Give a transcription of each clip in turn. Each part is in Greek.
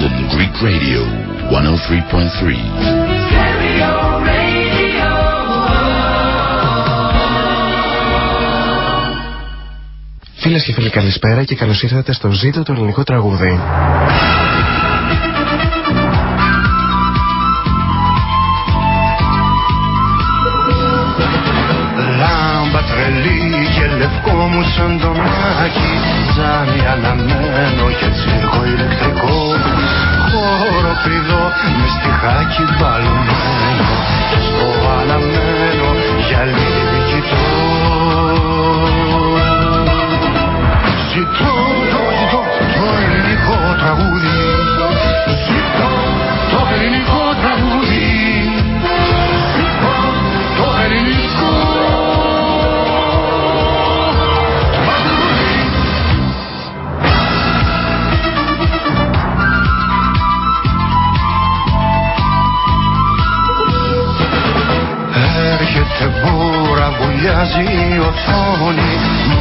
London Greek Radio 103.3. Φίλες και φίλοι καλησπέρα και καλώς ήρθατε στο ζήτο του ελληνικού τραγούδι. Και λευκό μου σαν το μάκι Ζάνι αναμένο και τσίρκο ηλεκτρικό. Χώρο πηδό με στιχάκι μπαλωμένο Και στο αναμένο γυαλί κοιτώ Ζητώ, το ζητώ, το ελληνικό τραγούδι. Ζητώ το ελληνικό βουλιάζει η οθόνη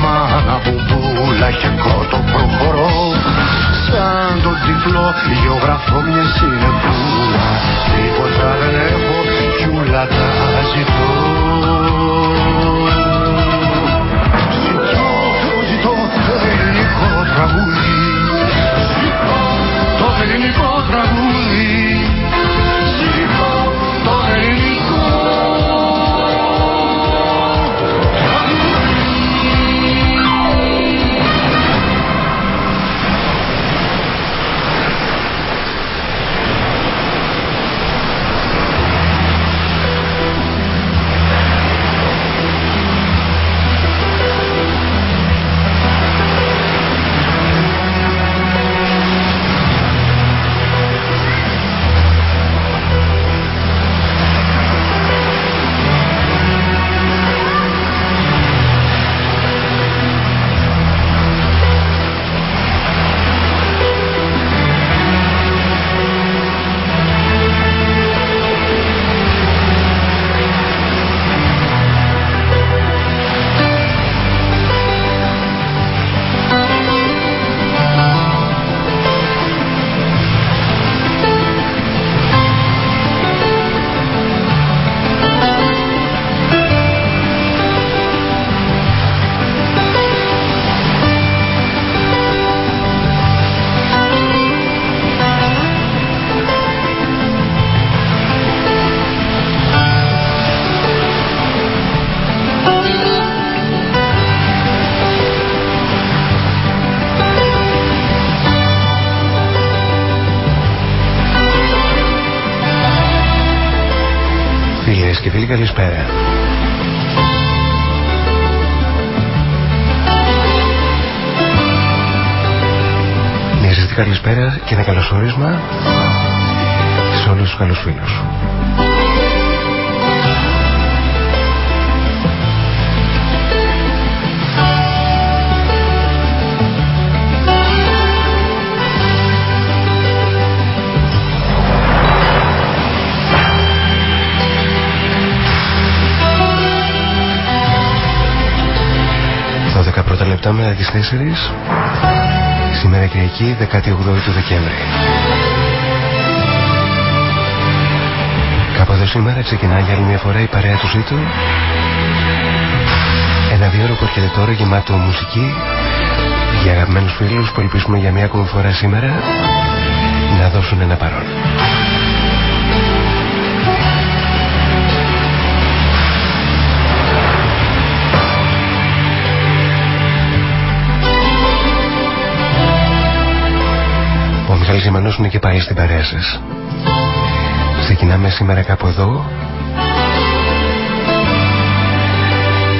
Μάνα μπουμπούλα και κότο προχωρώ. Σαν τον τυφλό γεωγραφώ μια συνεπούλα Τίποτα δεν έχω κι ούλα τα ζητώ. Ζητώ, ζητώ το ελληνικό τραγούδι. Ζητώ το ελληνικό τραγούδι καλησπέρα και ένα καλωσόρισμα σε όλους τους καλούς φίλους. Τα πρώτα λεπτά μετά τις 4 Σήμερα Κυριακή 18 του Δεκέμβρη. Κάπου εδώ σήμερα ξεκινάει για άλλη μια φορά η παρέα του Ζήτου. Ένα δύο που έρχεται τώρα γεμάτο μουσική Για αγαπημένους φίλους που ελπίζουμε για μια ακόμη φορά σήμερα Να δώσουν ένα παρόν Ο Μιχάλης Ζημανός είναι και πάλι στην παρέα σας. Ξεκινάμε σήμερα κάπου εδώ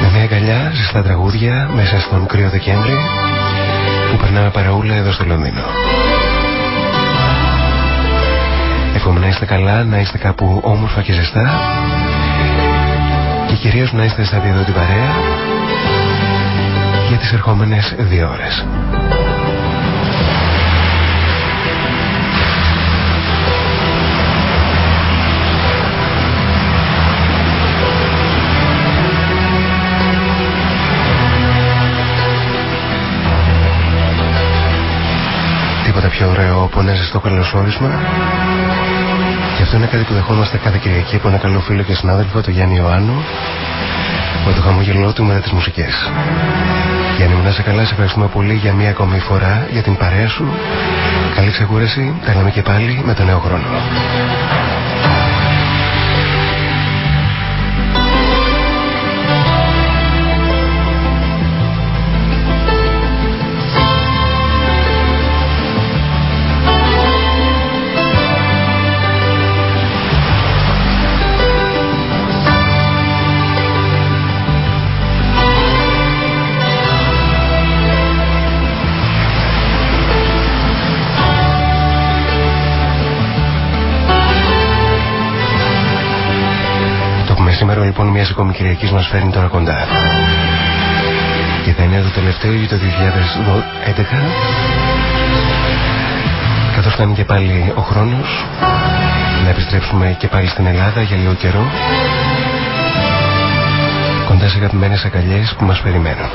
με μια αγκαλιά ζεστά τραγούδια μέσα στον κρύο Δεκέμβρη που περνάμε παραούλα εδώ στο Λονδίνο. Εύχομαι να είστε καλά, να είστε κάπου όμορφα και ζεστά και κυρίως να είστε στα δύο την παρέα για τις ερχόμενες δύο ώρες. Πιο ωραίο από ένα ζεστό καλωσόρισμα. Και αυτό είναι κάτι που δεχόμαστε κάθε Κυριακή από ένα καλό φίλο και συνάδελφο, τον Γιάννη Ιωάννου, με το χαμόγελό του μετά τις μουσικές. Γιάννη μου να σε καλά, σε ευχαριστούμε πολύ για μία ακόμη φορά για την παρέα σου. Καλή ξεκούραση, τα λέμε και πάλι με τον νέο χρόνο. Μια ακόμη Κυριακής μας φέρνει τώρα κοντά. Και θα είναι το τελευταίο για το 2011. Καθώς φτάνει και πάλι ο χρόνος να επιστρέψουμε και πάλι στην Ελλάδα για λίγο καιρό. Κοντά σε αγαπημένες αγκαλιές που μας περιμένουν.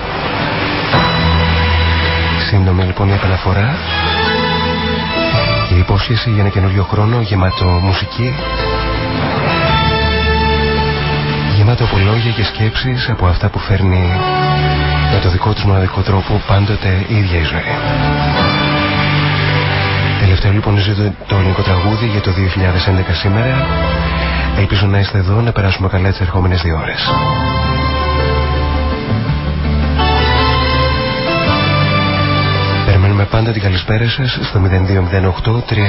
Σύντομη λοιπόν η επαναφορά και η υπόσχεση για ένα καινούριο χρόνο γεμάτο μουσική γεμάτο από λόγια και σκέψεις από αυτά που φέρνει με το δικό τους μοναδικό τρόπο πάντοτε η ίδια η ζωή. Τελευταίο λοιπόν το ελληνικό τραγούδι για το 2011 σήμερα. Ελπίζω να είστε εδώ να περάσουμε καλά τις ερχόμενες δύο ώρες. Περιμένουμε πάντα την καλησπέρα σας στο 0208 346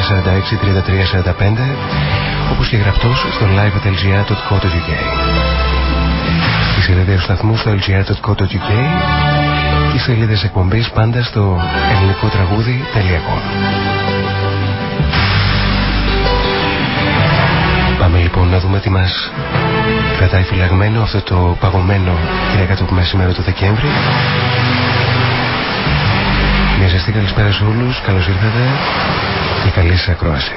3345 όπως και γραπτός στο live.lgr.co.uk σελίδες σταθμού στο lgr.co.uk και σελίδες εκπομπής πάντα στο ελληνικό τραγούδι.com Πάμε λοιπόν να δούμε τι μας κρατάει φυλαγμένο αυτό το παγωμένο Κυριακάτο που σήμερα το Δεκέμβρη. Μια ζεστή καλησπέρα σε όλους, καλώς ήρθατε και καλή σας ακρόαση.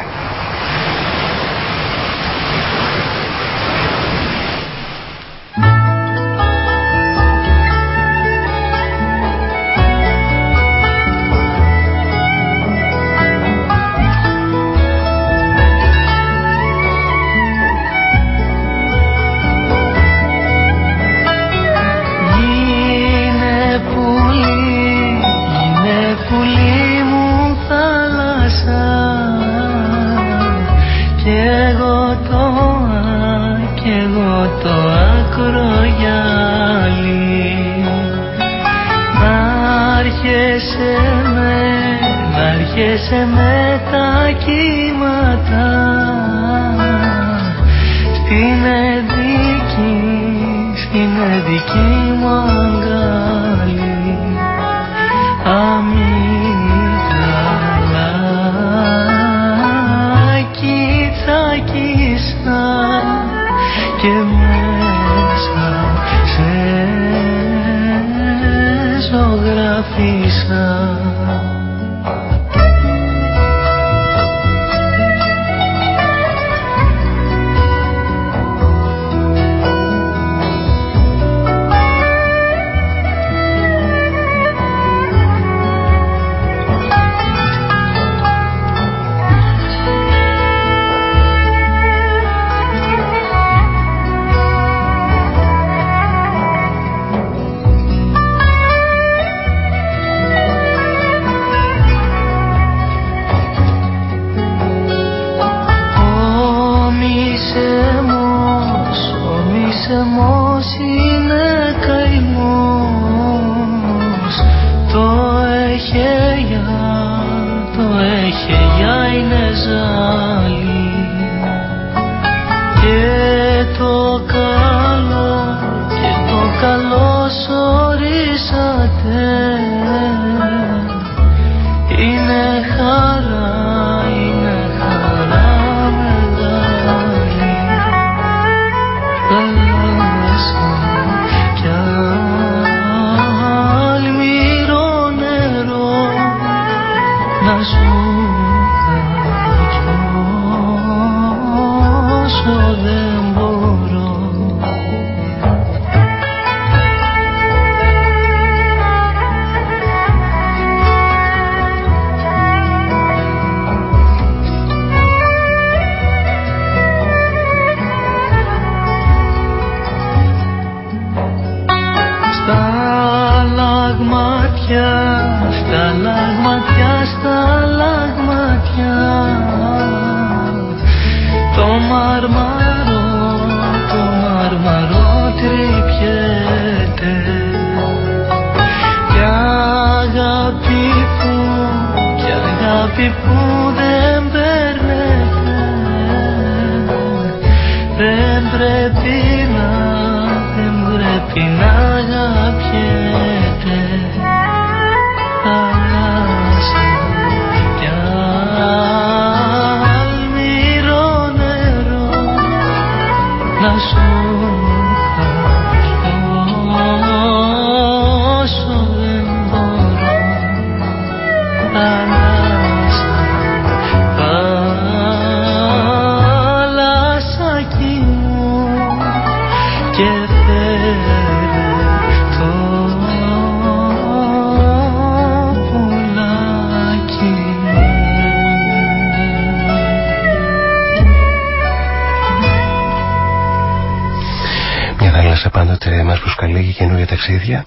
μας ορίσατε. Ταξίδια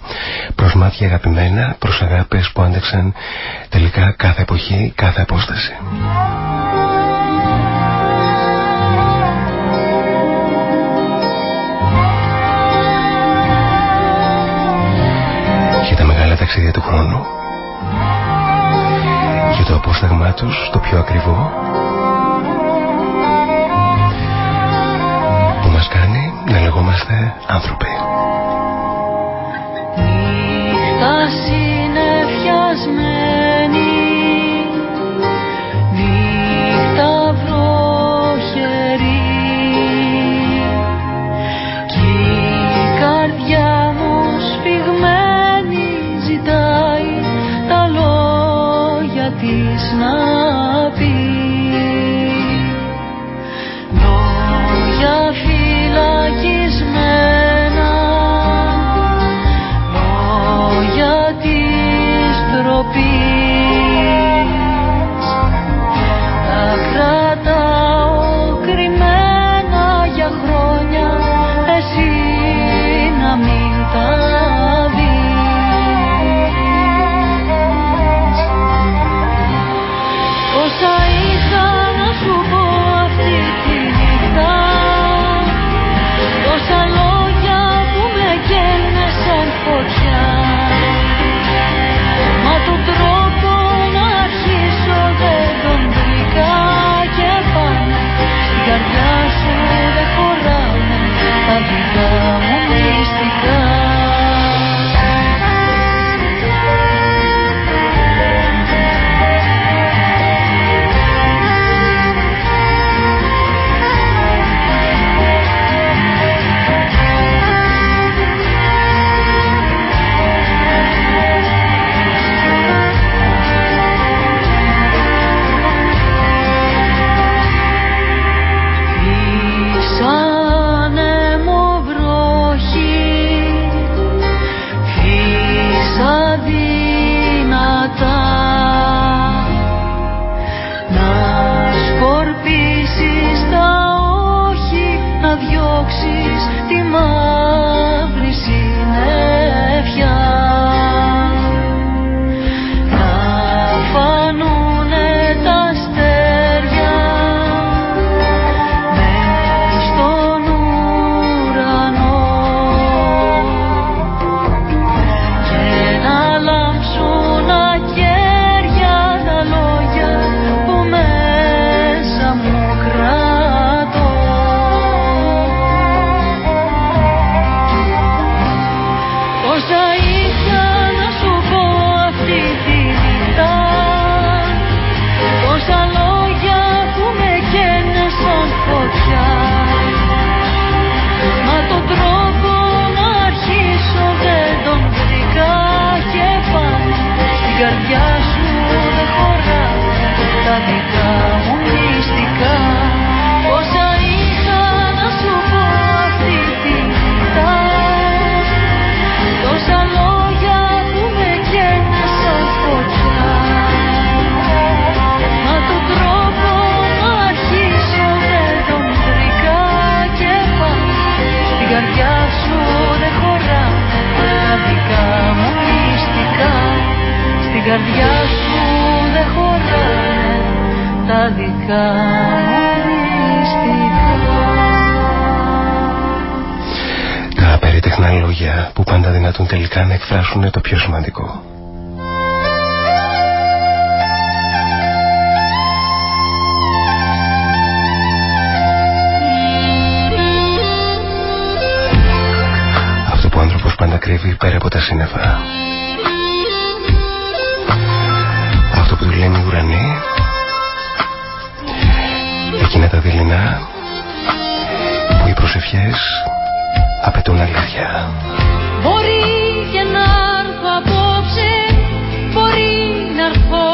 πέρα από τα σύννεφα. Αυτό που του λένε οι ουρανοί, εκείνα τα δειλινά που οι προσευχές απαιτούν αλήθεια. Μπορεί και να έρθω απόψε, μπορεί να έρθω,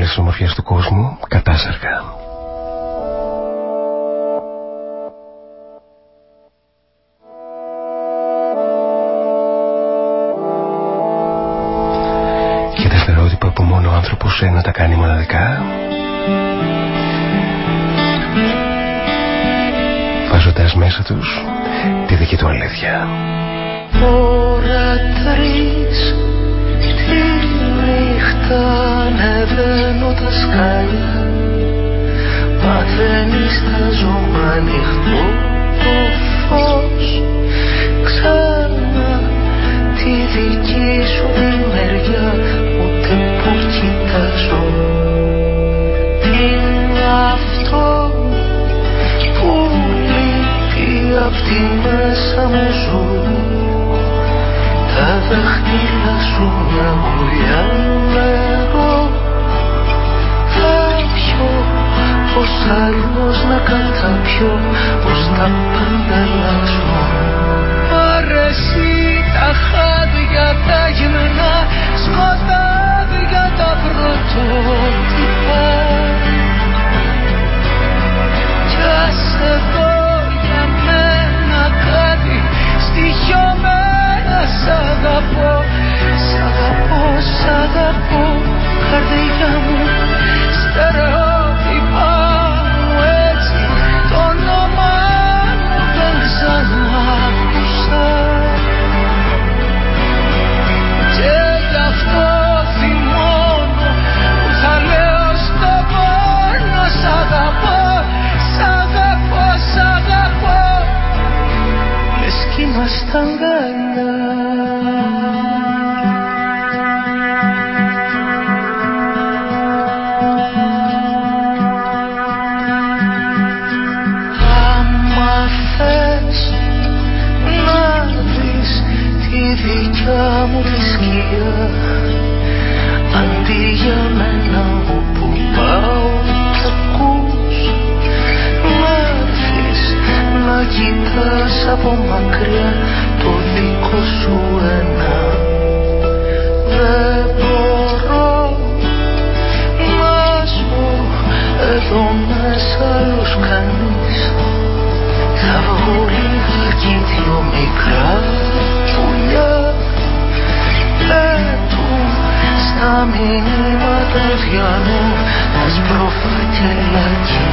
όλες τις ομορφιές του κόσμου κατάσαρκα. Και τα στερεότυπα που μόνο ο άνθρωπος ένα τα κάνει μοναδικά βάζοντας μέσα τους τη δική του αλήθεια. Ώρα τρεις νύχτα ανεβαίνω τα σκάλια. Παθαίνει στα ζώμα ανοιχτό το φως. Ξανά τη δική σου τη μεριά ούτε που κοιτάζω. Τι αυτό που λείπει απ' τη μέσα μου ζωή τα δάχτυλα σου μια βουλιά νερό Θα πιω πως άλλος να καταπιώ πως τα πάντα αλλάζω. Αρέσει τα χάδια τα γυμνά σκοτάδια τα πρωτότυπα. Κι ας αγαπώ, σ' αγαπώ, σ' αγαπώ Καρδιά μου στερεότυπα μου έτσι Το όνομα μου δεν ξανακούσα Και γι' αυτό μόνο που θα λέω στο Σ' αγαπώ, σ' αγαπώ, σ' αγαπώ. Λες στα μηνύματα διανού τα σπροφακελάκια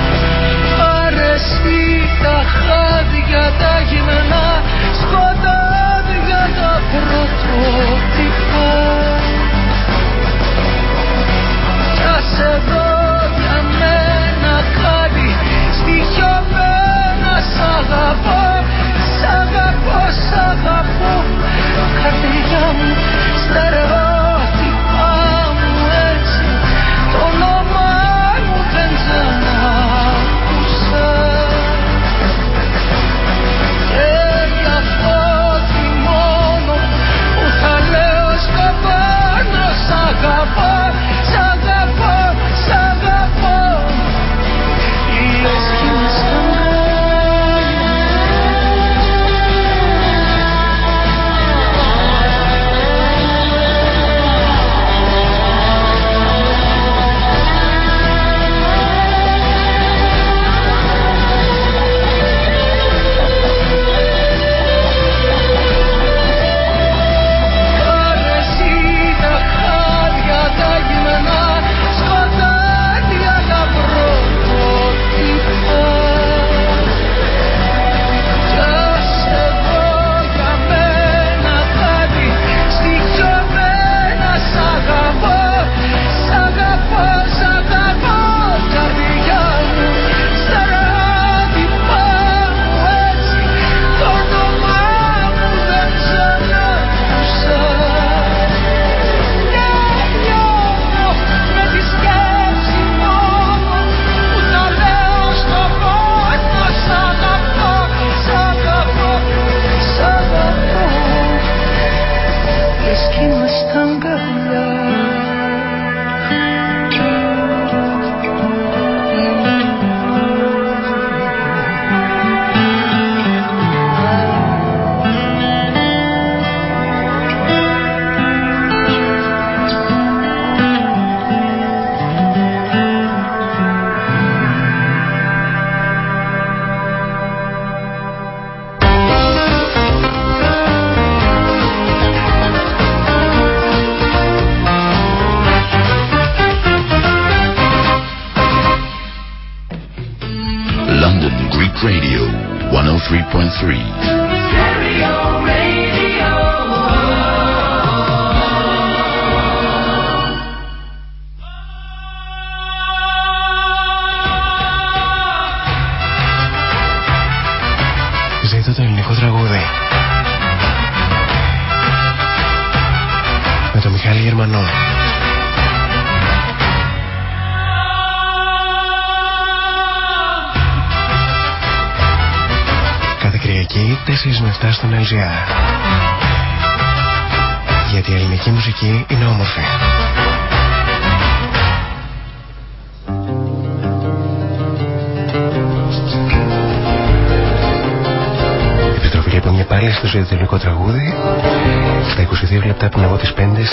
Αρέσει τα χάδια τα γυμνά σκοτάδια τα πρωτότυπα. Κι ας εδώ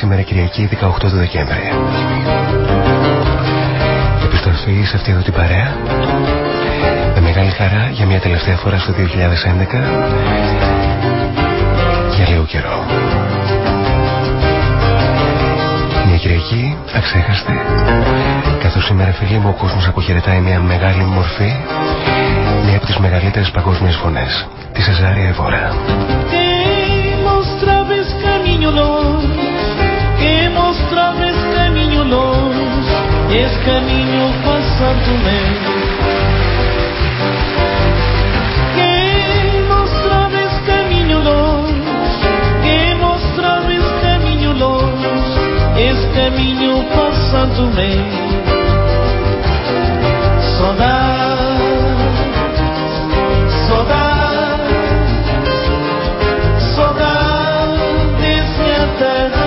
σήμερα Κυριακή 18 του Δεκέμβρη. Επιστροφή σε αυτή εδώ την παρέα με μεγάλη χαρά για μια τελευταία φορά στο 2011 για λίγο καιρό. Μια Κυριακή αξέχαστη καθώς σήμερα φίλοι μου ο κόσμος αποχαιρετάει μια μεγάλη μορφή μια από τις μεγαλύτερες παγκόσμιες φωνές τη Σεζάρια Εβόρα. Que mostrabas esse caminho passado meu. Que mostrabas caminho longe, que mostrabas caminho longe, esse caminho passado meu. Saudade, saudade. Saudades minha terra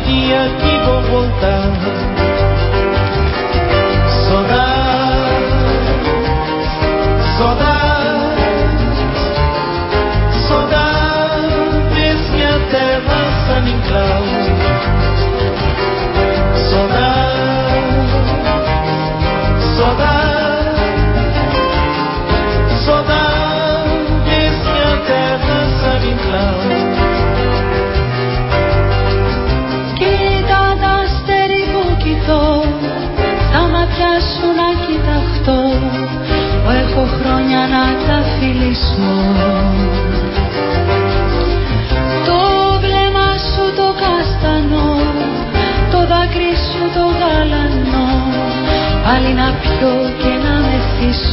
dia que vou voltar. Saudade, saudade, saudade, vê se a terra sangue Saudade. να τα φιλήσω. Το βλέμμα σου το καστανό Το δάκρυ σου το γαλανό. Πάλι να πιω και να με μεθύσω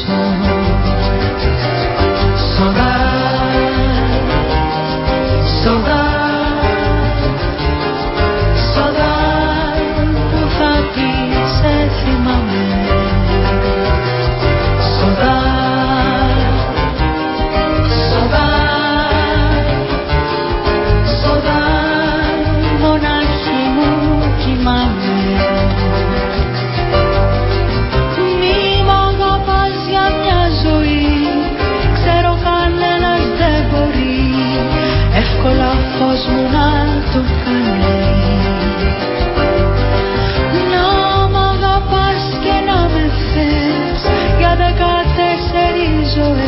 show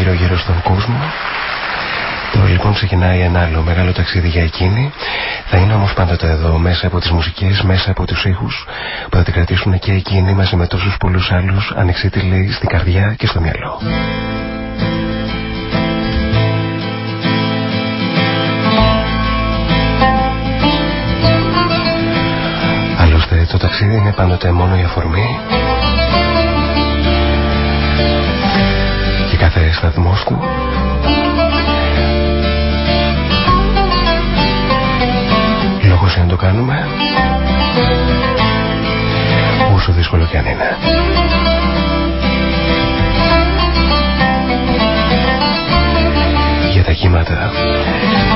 Saniclã Saudade Saudade Saudades ξεκινάει ένα άλλο μεγάλο ταξίδι για εκείνη. Θα είναι όμως πάντοτε εδώ μέσα από τις μουσικές, μέσα από τους ήχους που θα την κρατήσουν και εκείνη μαζί με τόσους πολλούς άλλους ανεξίτηλοι στην καρδιά και στο μυαλό. Άλλωστε το ταξίδι είναι πάντοτε μόνο η αφορμή κάθε σταθμός του λόγος για να το κάνουμε όσο δύσκολο και αν είναι. Για τα κύματα,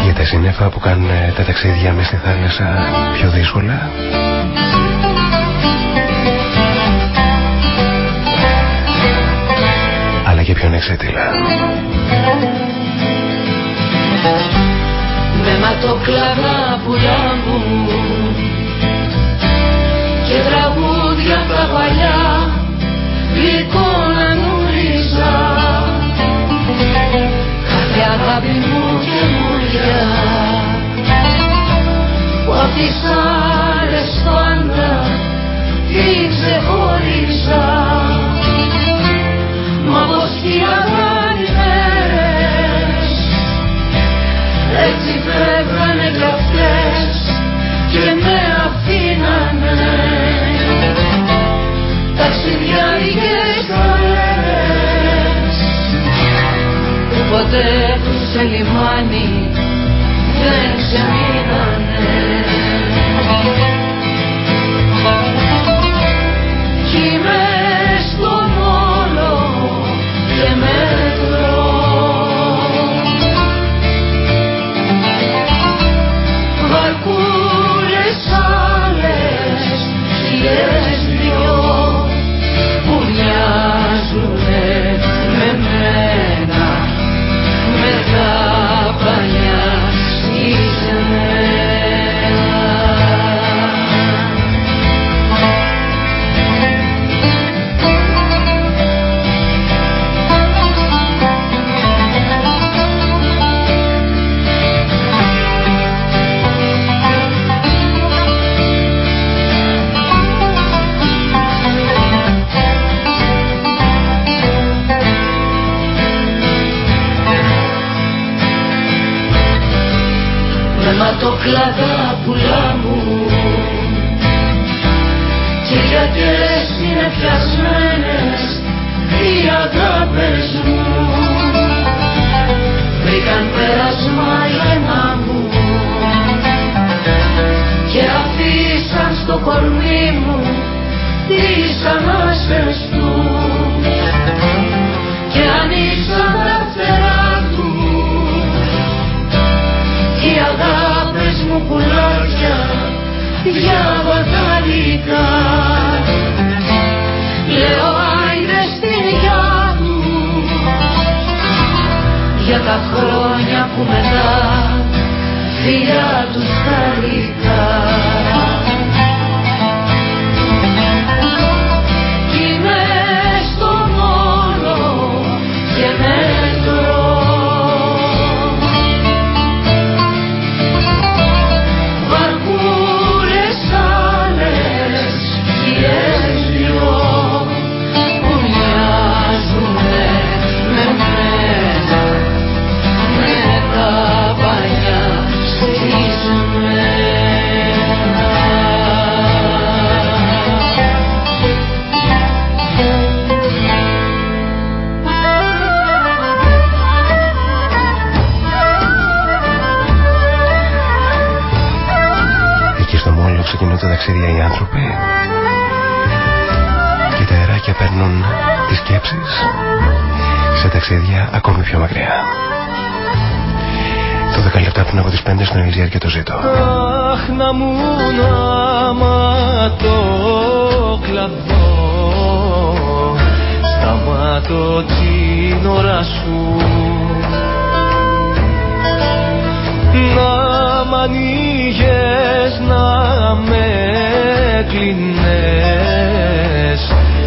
για τα σύννεφα που κάνουν τα ταξίδια μες στη θάλασσα πιο δύσκολα τις άλλες πάντα την ξεχώριζα μα πως κι έτσι φεύγανε κι αυτές και με αφήνανε. Ταξιδιάρικες χαρές που ποτέ σε λιμάνι δεν ξεμείνανε μιζέρ το ζήτω. Αχ, να μου να το κλαδώ Σταμάτω την ώρα σου. Να μ' να με κλείνες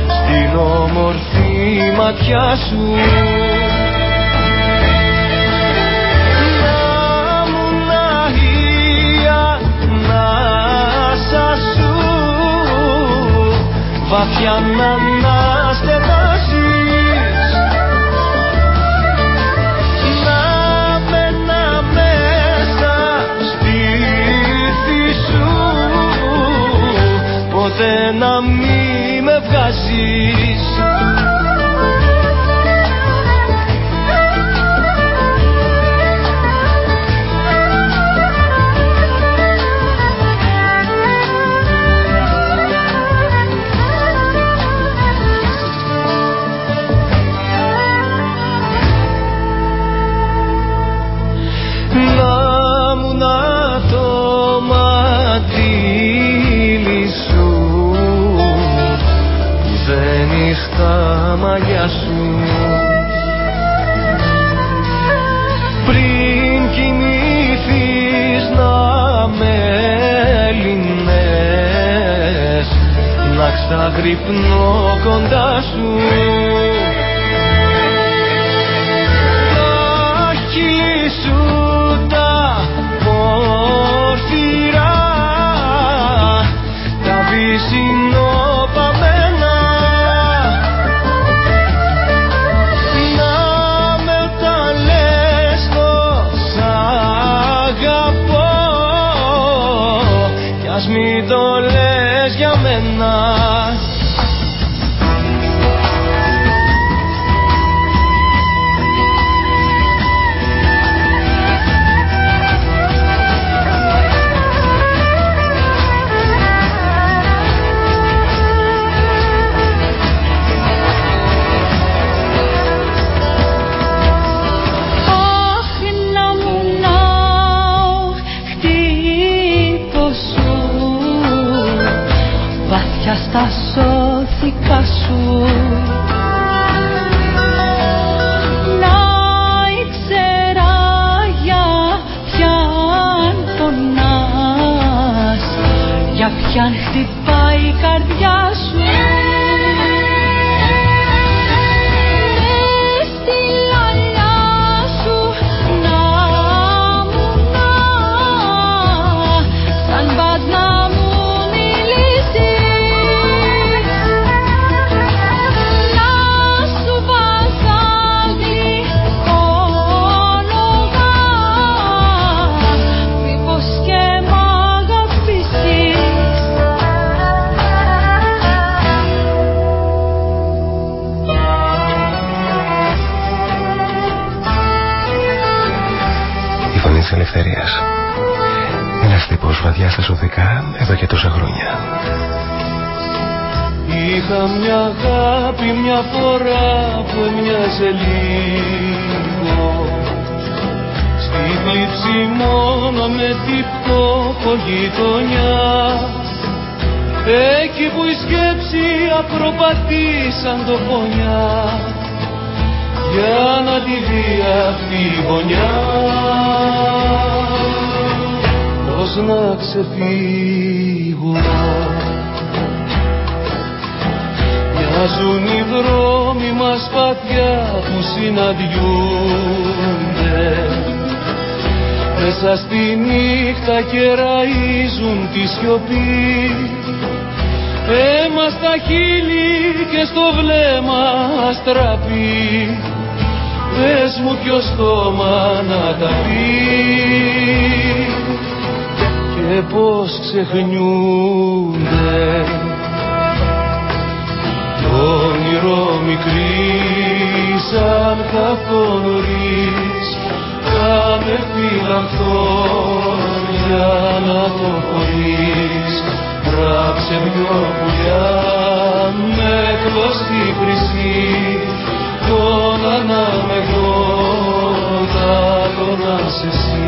Στην όμορφη ματιά σου. μάτια να αναστενάζεις Να περνά μέσα στη σου. Ποτέ να μη με βγάζεις. τα μαλλιά σου. Πριν κινηθείς να με έλυνες να ξαγρυπνώ κοντά σου. Στα σώθηκα σου. Να ήξερα για ποιαν πονάς Για ποιαν χτυπάει η καρδιά σου βαδιά στα σωδικά εδώ και τόσα χρόνια. Είχα μια αγάπη μια φορά που έμοιαζε λίγο. Στη θλίψη μόνο με την πτώχο γειτονιά Εκεί που η σκέψη απροπατήσαν το φωνιά. Για να τη δει αυτή η γωνιά. πώς να ξεφύγω. Μοιάζουν οι δρόμοι μας πάτια που συναντιούνται. Μέσα στη νύχτα κεραίζουν τη σιωπή. Αίμα στα χείλη και στο βλέμμα αστραπή. Πες μου ποιο στόμα να τα πει και πως ξεχνιούνται το όνειρο μικρής σαν καθόνωρης κάνε φυλαχθώ για να το χωρίς γράψε δυο πουλιά με κλωστή χρυσή τον ανάμεγω θα τον εσύ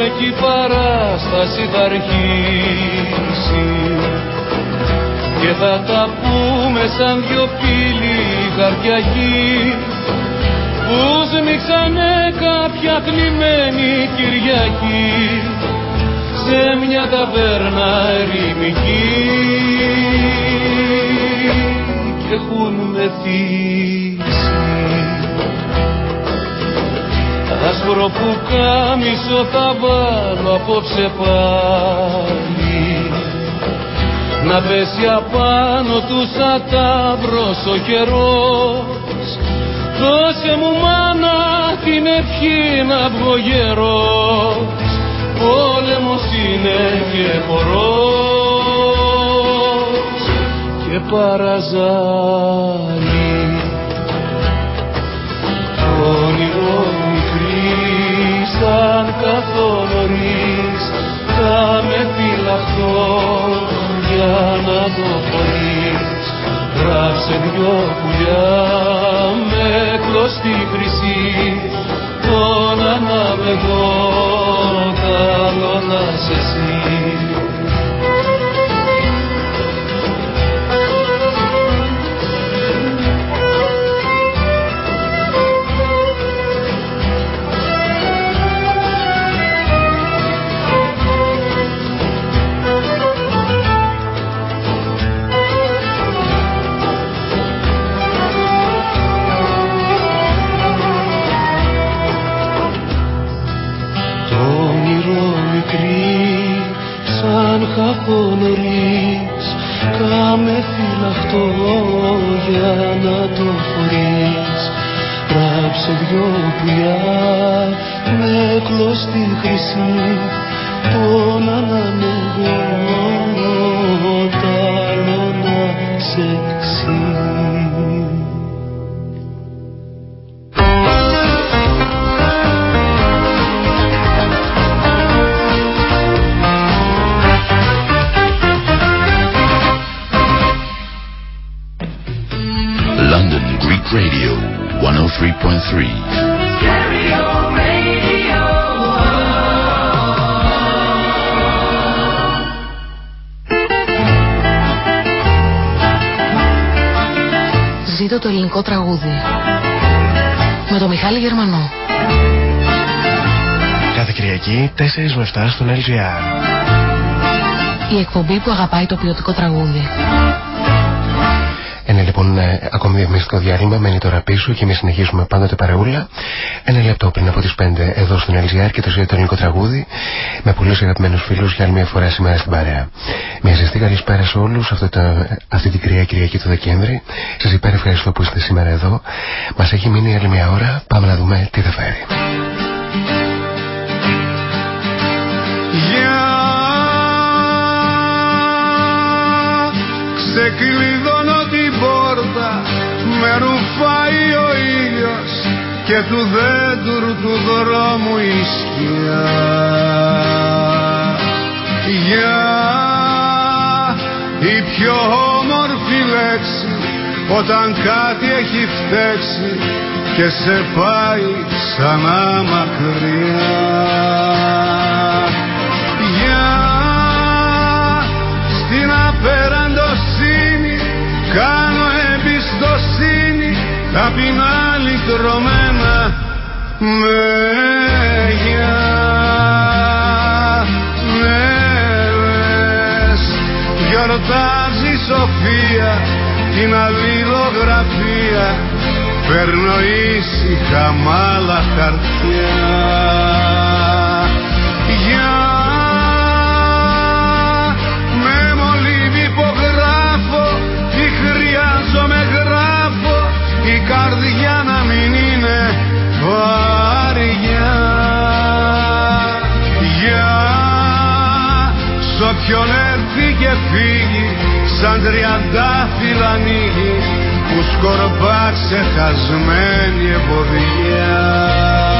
κόσμο και η παράσταση θα αρχίσει. Και θα τα πούμε σαν δυο φίλοι καρδιακοί που σμίξανε κάποια κλειμένη Κυριακή. Σε μια ταβέρνα ερημική. Και έχουν μεθύσει άσπρο που κάμισο θα βάλω απόψε πάλι να πέσει απάνω του σαν ταύρος ο καιρός. Δώσε μου μάνα την ευχή να βγω γερός. Πόλεμος είναι και χορός. Και παραζάλι όνειρο σαν καθόλωρης θα με φυλαχτώ για να το χωρίς. Γράψε δυο πουλιά με κλωστή χρυσή τον ανάμεγω καλό να σε εσύ από νωρίς Κάμε φυλαχτό για να το φορείς Ράψε δυο πουλιά με κλωστή χρυσή. Τον αναμεγώ ελληνικό τραγούδι με τον Μιχάλη Γερμανό. Κάθε Κυριακή 4 με 7 στον LGR. Η εκπομπή που αγαπάει το ποιοτικό τραγούδι. Ένα λοιπόν ε, ακόμη διαφημιστικό διάλειμμα μένει τώρα πίσω και εμείς συνεχίζουμε πάντοτε παρεούλα. Ένα λεπτό πριν από τις 5 εδώ στην LGR και το ζήτητο ελληνικό τραγούδι με πολλούς αγαπημένους φίλους για άλλη μια φορά σήμερα στην παρέα. Μια ζεστή καλησπέρα σε όλους αυτή την κρυά Κυριακή του Δεκέμβρη. Σας υπέρ ευχαριστώ που είστε σήμερα εδώ. Μας έχει μείνει άλλη μια ώρα. Πάμε να δούμε τι θα φέρει. Για ξεκλειδώνω την πόρτα με ρουφάει ο ήλιος και του δέντρου του δρόμου η σκιά. Για η πιο όμορφη λέξη όταν κάτι έχει φταίξει και σε πάει ξανά μακριά. Για στην απεραντοσύνη κάνω εμπιστοσύνη ταπεινά λυτρωμένα μεγιά. Γιορτάζει Σοφία την αλληλογραφία. Παίρνω ήσυχα μ' άλλα χαρτιά σαν τριαντάφυλλα ανοίγει που σκορπά ξεχασμένη εμποδιά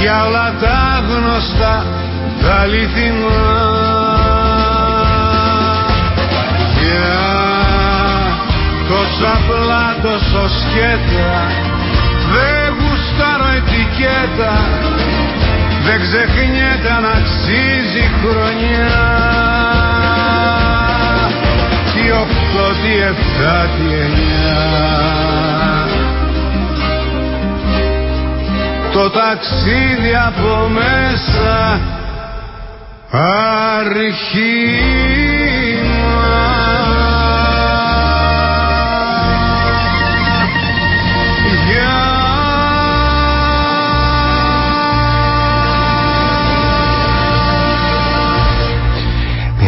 για όλα τα γνωστά τα αληθινά. Για τόσο απλά τόσο σκέτα δεν γουστάρω ετικέτα. Δεν ξεχνιέται να αξίζει χρονιά. Τι οκτώ, τι εφτά, τι εννιά Το ταξίδι από μέσα αρχίζει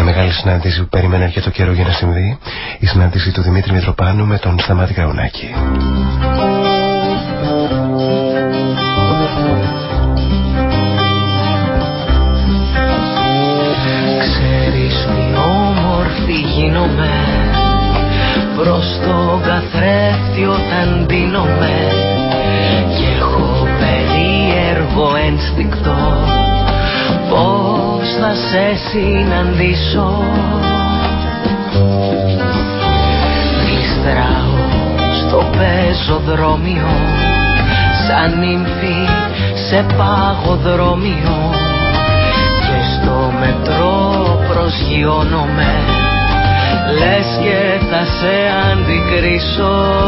μεγάλη συνάντηση που περίμενα για το καιρό για να συμβεί η συνάντηση του Δημήτρη Μητροπάνου με τον Σταμάτη Καουνάκη. Ξέρεις τι όμορφη γίνομαι. Προς το καθρέφτη όταν δίνομαι και έχω περίεργο ένστικτο. Πώς θα σε συναντήσω. Γλιστράω στο πεζοδρόμιο σαν νύμφη σε παγοδρόμιο και στο μετρό προσγειώνομαι. Λες και θα σε αντικρίσω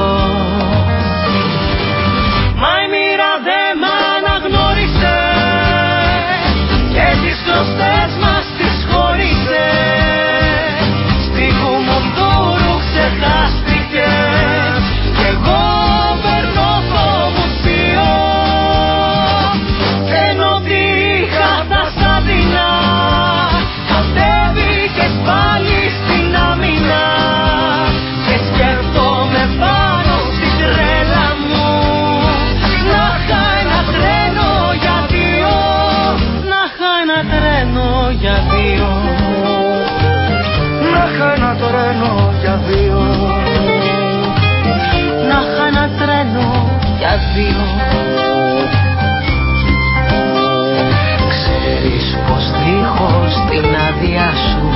Ξέρεις πως δίχως την άδεια σου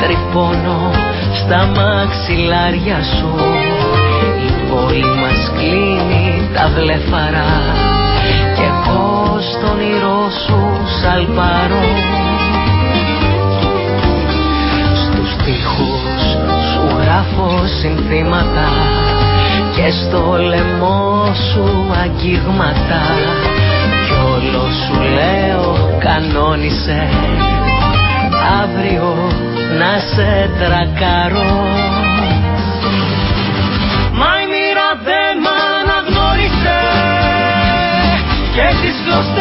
Τρυπώνω στα μαξιλάρια σου. Η πόλη μας κλείνει τα βλεφαρά Και εγώ στον ήρω σου σαλπαρώ Στους τοίχους σου γράφω συνθήματα και στο λαιμό σου αγγίγματα κι όλο σου λέω κανόνισε αύριο να σε τρακαρώ. Μα η μοίρα δεν μ' αναγνώρισε και τις γνωστές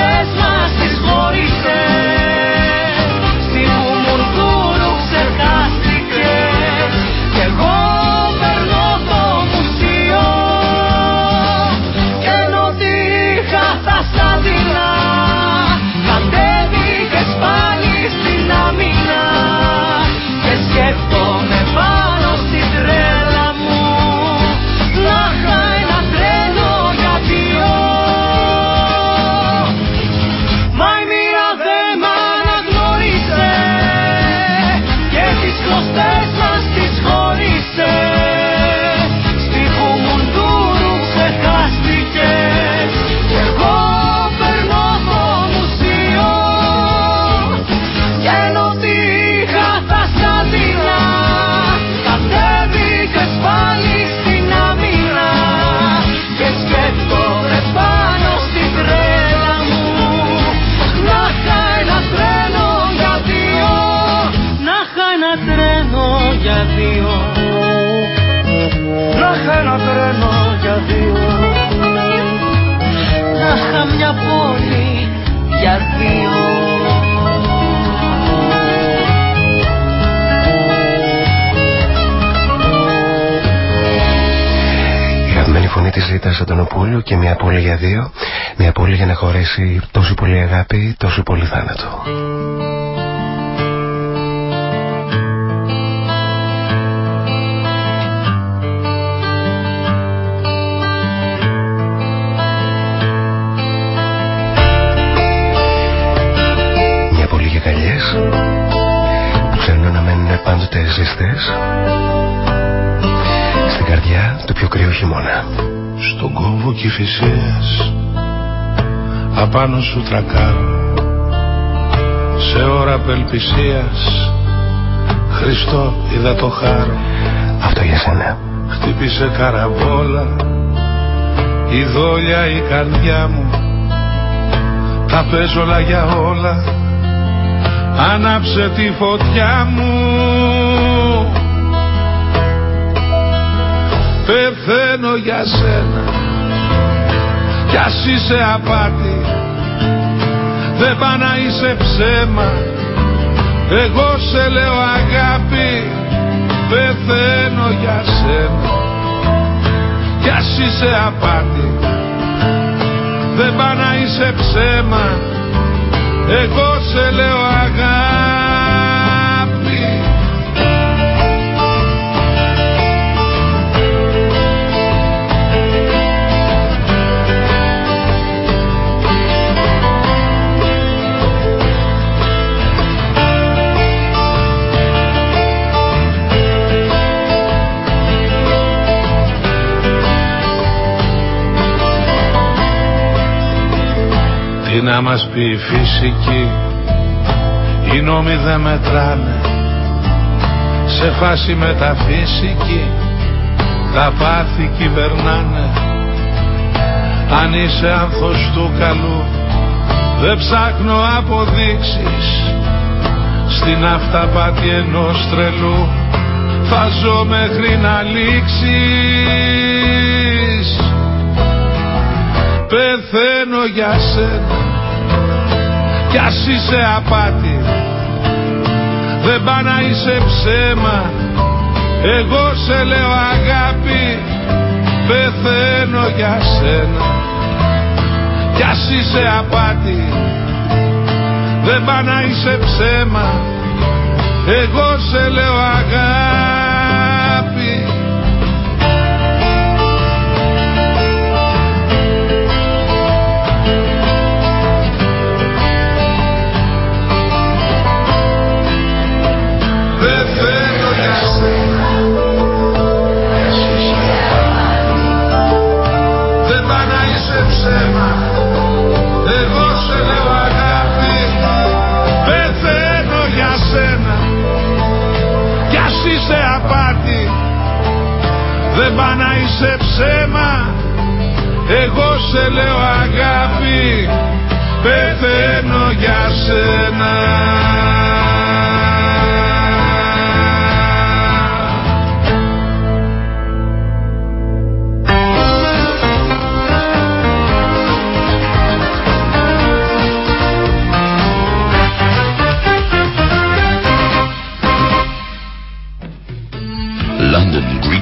και μια πόλη για δύο. Μια πόλη για να χωρέσει τόσο πολύ αγάπη, τόσο πολύ θάνατο. Μια πόλη για καλιές που ξέρουν να μένουν πάντοτε ζεστές στην καρδιά του πιο κρύου χειμώνα στον κόμβο κυφυσίας απάνω σου τρακάρω σε ώρα απελπισίας. Χριστό είδα το χάρο. Αυτό για σένα. Χτύπησε καραβόλα η δόλια η καρδιά μου. Τα παίζω όλα για όλα. Άναψε τη φωτιά μου πεθαίνω για σένα. Κι ας είσαι απάτη. Δεν πά να είσαι ψέμα. Εγώ σε λέω αγάπη. Πεθαίνω για σένα. Κι ας είσαι απάτη. Δεν πά να είσαι ψέμα. Εγώ σε λέω αγάπη να μας πει η φυσική. Οι νόμοι δεν μετράνε. Σε φάση μεταφυσική τα πάθη κυβερνάνε. Αν είσαι άνθος του καλού δεν ψάχνω αποδείξεις. Στην αυταπάτη ενός τρελού θα ζω μέχρι να λήξεις. Πεθαίνω για σένα κι ας είσαι απάτη. Δεν πά να είσαι ψέμα. Εγώ σε λέω αγάπη πεθαίνω για σένα. Κι ας είσαι απάτη. Δεν πά να είσαι ψέμα. Εγώ σε λέω αγάπη δεν πά να είσαι ψέμα. Εγώ σε λέω αγάπη. Πεθαίνω για σένα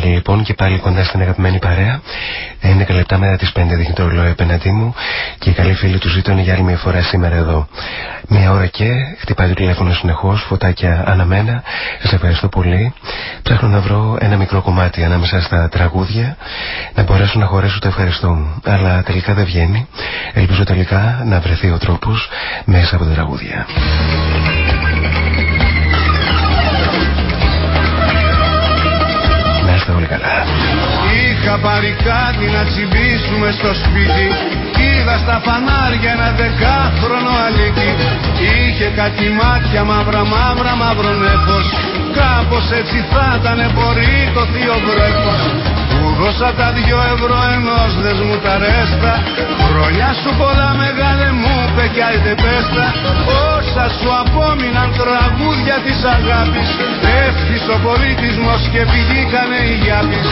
Εδώ πάλι λοιπόν και πάλι κοντά στην αγαπημένη παρέα. 11 λεπτά μετά τις 5 δείχνει το ρολόι απέναντί μου και η καλή φίλη τους ζήτω είναι για άλλη μια φορά σήμερα εδώ. Μια ώρα και χτυπάει το τηλέφωνο συνεχώς, φωτάκια αναμένα. Σας ευχαριστώ πολύ. Ψάχνω να βρω ένα μικρό κομμάτι ανάμεσα στα τραγούδια να μπορέσω να χωρέσω το ευχαριστώ μου. Αλλά τελικά δεν βγαίνει. Ελπίζω τελικά να βρεθεί ο τρόπος μέσα από τα τραγούδια. Όλοι καλά. Είχα πάρει κάτι να τσιμπήσουμε στο σπίτι. Είδα στα φανάρια ένα δεκάχρονο αλήτη. Είχε κάτι μάτια μαύρα μαύρα μαύρο νέφος Κάπως έτσι θα ήταν μπορεί το θείο βρέφος Που δώσα τα δυο ευρώ ενός δεσμού τα ρέστα. Χρόνια σου πολλά μεγάλε μου είπε κι άιτε πέστα. Όσα σου απόμειναν τραγούδια της αγάπης. Έφτης ο πολιτισμός και πηγήκανε οι γιάπης.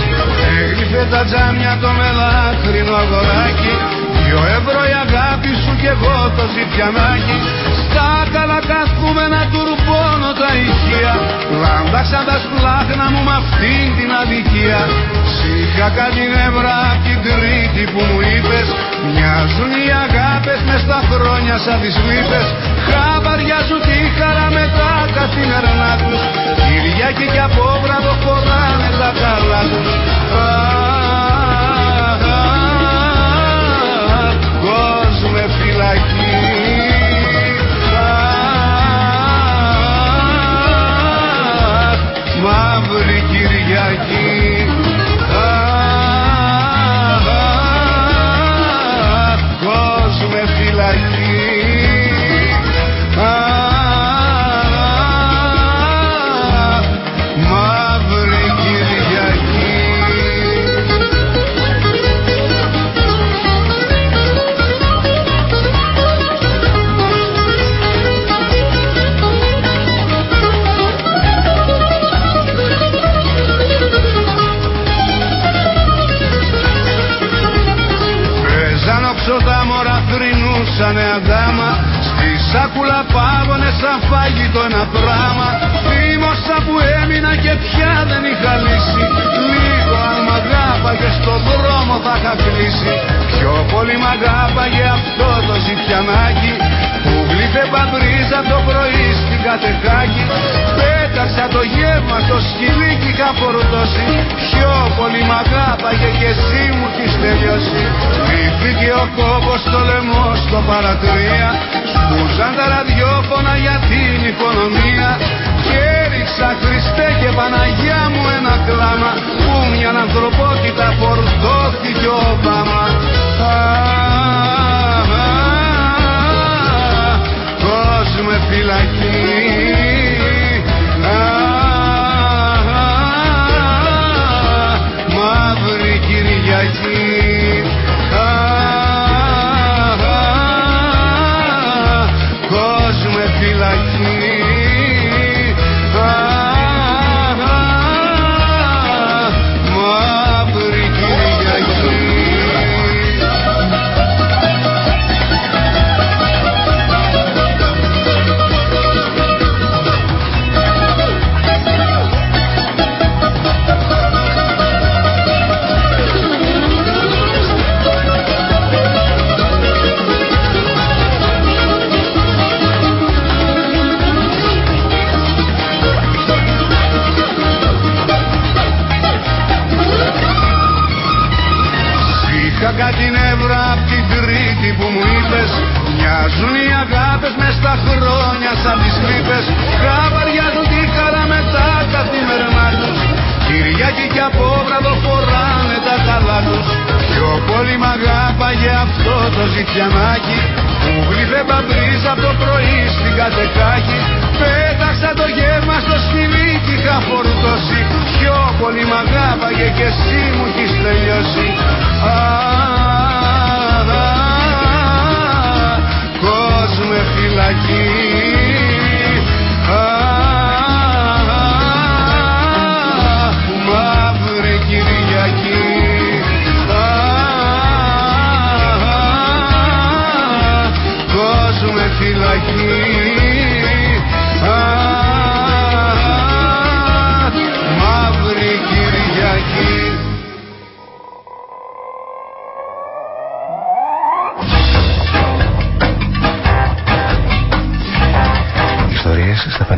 Έγλυφε τα τζάμια το μελάχρινο αγοράκι Δυο ευρώ η αγάπη σου κι εγώ το ζητιανάκι. Στα καλά καθούμε να τουρμπώνω τα ηχεία. Λάμπαξαν τα σπλάχνα μου με αυτήν την αδικία. Σήκα κάτι νεύρα απ' την τρίτη που μου είπες. Μοιάζουν οι αγάπες μες στα χρόνια σαν τις λύπες. Χαβαριάζουν τη χαρά με τα καθημερινά τους. Κυριακή κι απόβραδο φοράνε τα καλά τους Μαύρη Κυριακή Στη σάκουλα πάγωνε σαν φάγητο ένα πράμα Θύμωσα που έμεινα και πια δεν είχα λύση Λίγο αν μ' αγάπαγες στον δρόμο θα είχα κλείσει. Πιο πολύ μ' αγάπαγε αυτό το ζητιανάκι. Που γλύφε παμπρίζ από το πρωί στην κατεχάκη. Πέταξα το γεύμα στο σκυλί κι είχα φορτώσει. Πιο πολύ μ' αγάπαγε και εσύ μου έχεις τελειώσει. Λύθηκε ο κόμπος στο λαιμό στο παρατρία. Σπούζαν τα ραδιόφωνα για την οικονομία. Και έριξα Χριστέ και Παναγιά μου ένα κλάμα. Που μια ανθρωπότητα φορτώθηκε ο Ομπάμα με φυλακή. Μαύρη Κυριακή. Ζουν οι αγάπες μες στα χρόνια σαν τις κρύπες Χαβαριάζουν τη χαρά με τα καθημερινά τους. Κυριακή και απόβραδο φοράνε τα καλά τους. Πιο πολύ μ' αγάπαγε αυτό το ζητιανάκι Που γλυφε μπαμπρίζα το πρωί στην κατεκάκη. Πέταξα το γεύμα στο σκυλί κι είχα φορτώσει. Πιο πολύ μ' αγάπαγε και εσύ μου έχεις τελειώσει. φυλακή.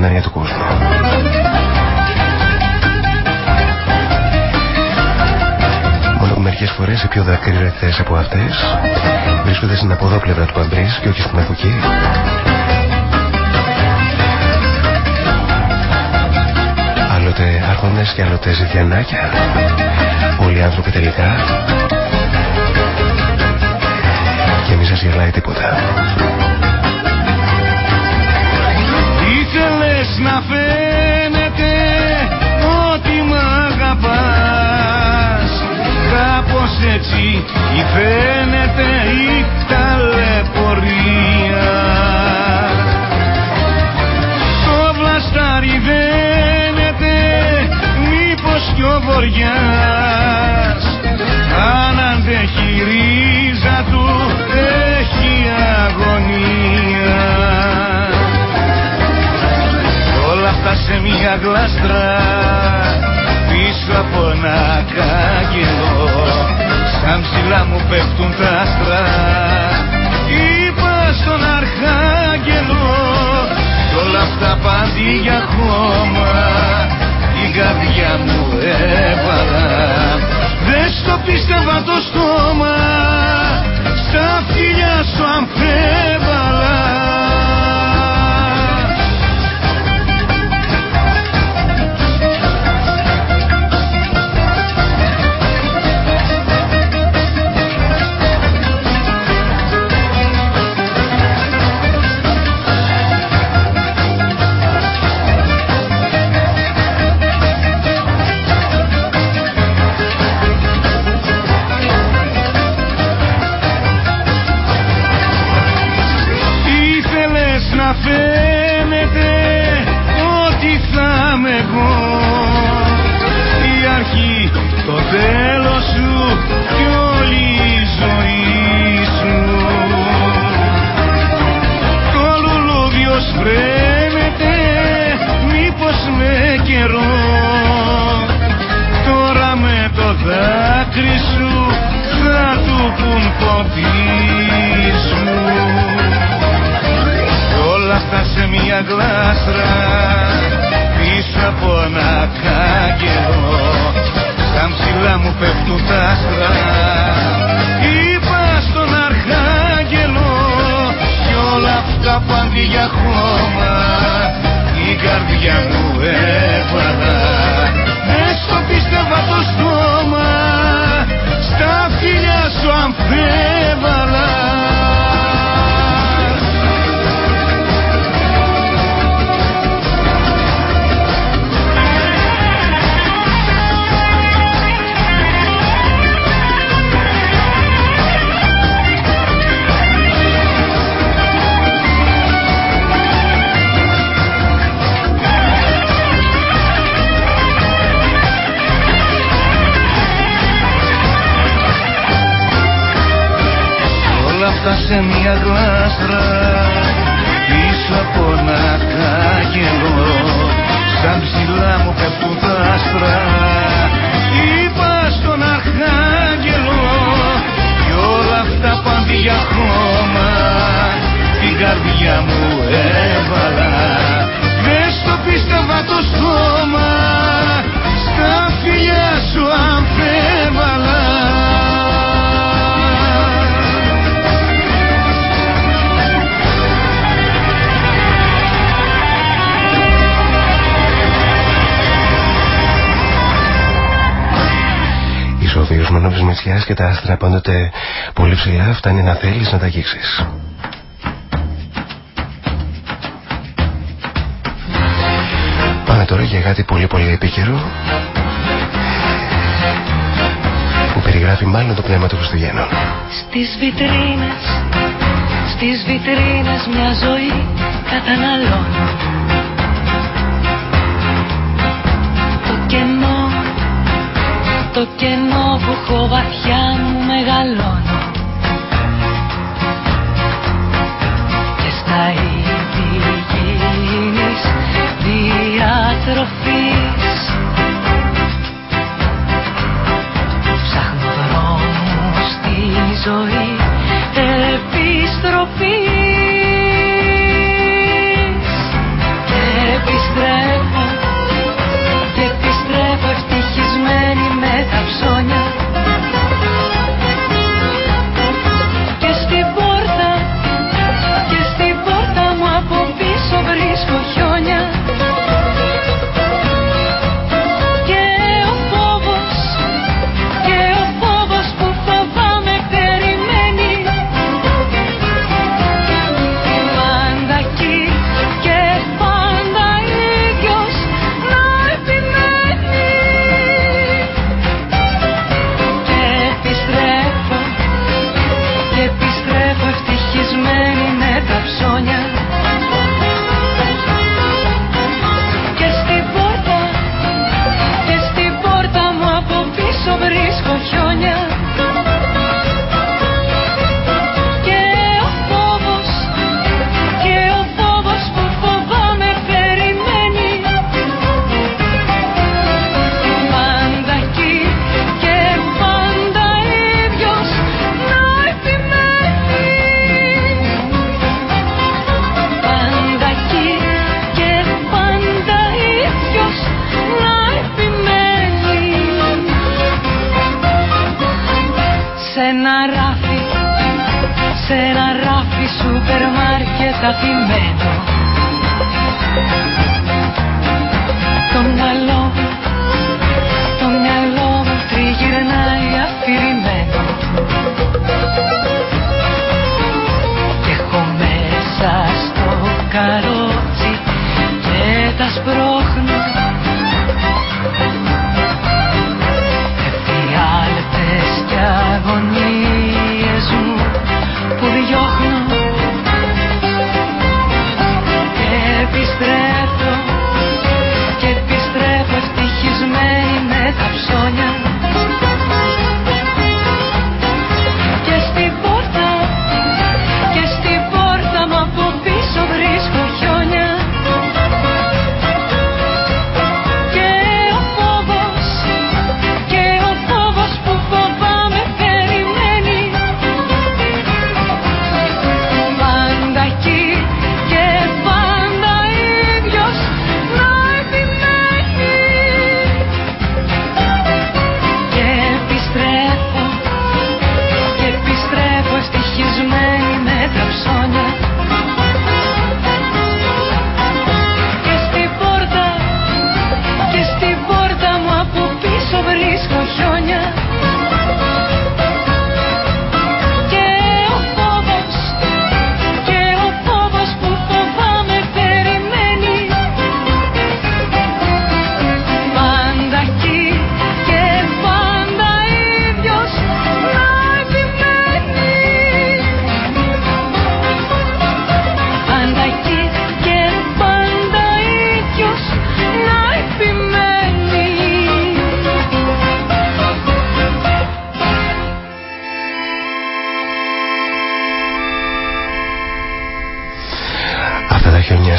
ενέργεια του κόσμου. Μόνο που μερικές φορές οι πιο δακρύρετες από αυτές βρίσκονται στην αποδόπλευρα του παντρής και όχι στην ακουκή. Άλλοτε άρχοντες και άλλοτε ζητιανάκια. Όλοι οι άνθρωποι τελικά και μη σας γελάει τίποτα. να φαίνεται ότι μ' αγαπάς. Κάπως έτσι η φαίνεται η ταλαιπωρία. Το βλαστάρι δένεται μήπως κι ο βοριάς. Αν αντέχει σε μια γλάστρα πίσω από ένα κάγκελο. Σαν ψηλά μου πέφτουν τα άστρα είπα στον αρχάγγελο. Κι όλα αυτά πάντη για χώμα η καρδιά μου έβαλα. Δεν στο πίστευα το στόμα στα φιλιά σου αν έρχεται πολύ ψηλά φτάνει να θέλεις να τα αγγίξεις. Πάμε τώρα για κάτι πολύ πολύ επίκαιρο που περιγράφει μάλλον το πνεύμα του Χριστουγέννων. Στις βιτρίνες, στις βιτρίνες μια ζωή καταναλώνω Το κενό, το κενό που έχω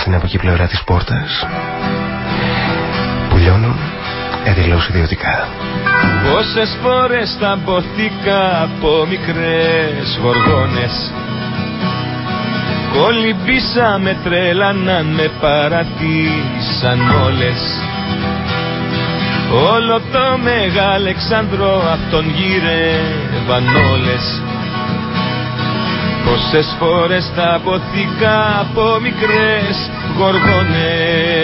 αστυνομική πλευρά της πόρτας που λιώνουν εντελώς ιδιωτικά. Πόσες φορές τα μποθήκα από μικρές γοργόνες. Κολυμπήσαμε τρέλαναν με παρατήσαν όλες. Όλο το Μεγάλο Αλεξάνδρο απ' τον γύρευαν όλες Πόσες φορές τα αποθήκα από μικρές γοργόνες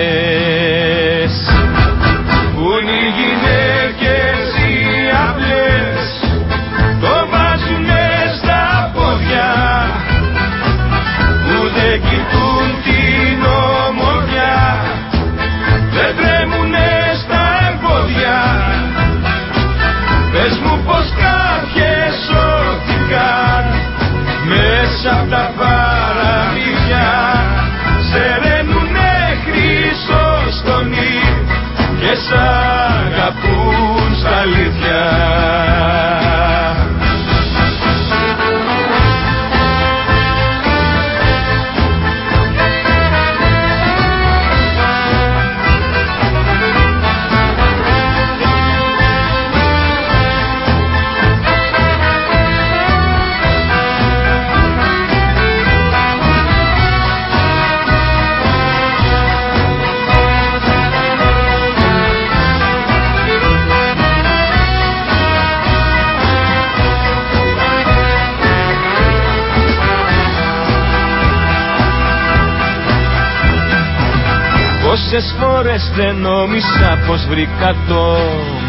Πόσες φορές δεν νόμισα πως βρήκα το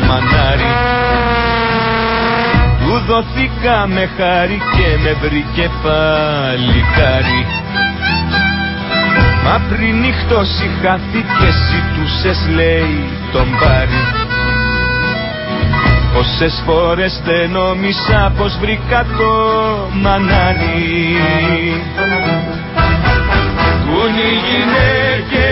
μανάρι. Του δοθήκα με χάρη και με βρήκε παλικάρι. Μα πριν νύχτωση χάθηκε ζητούσες λέει τον πάρει. Πόσες φορές δεν νόμισα πως βρήκα το μανάρι. Που είναι οι γυναίκες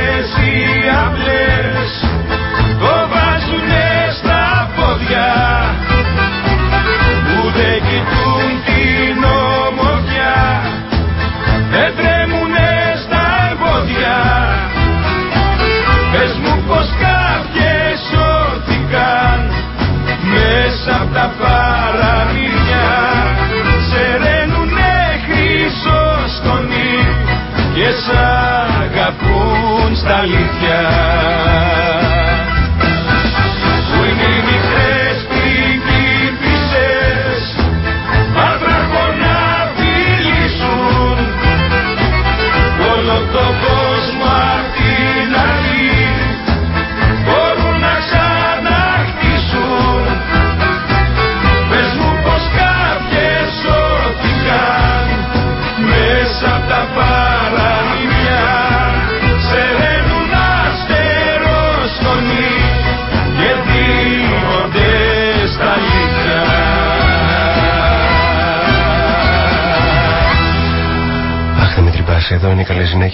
στα αλήθεια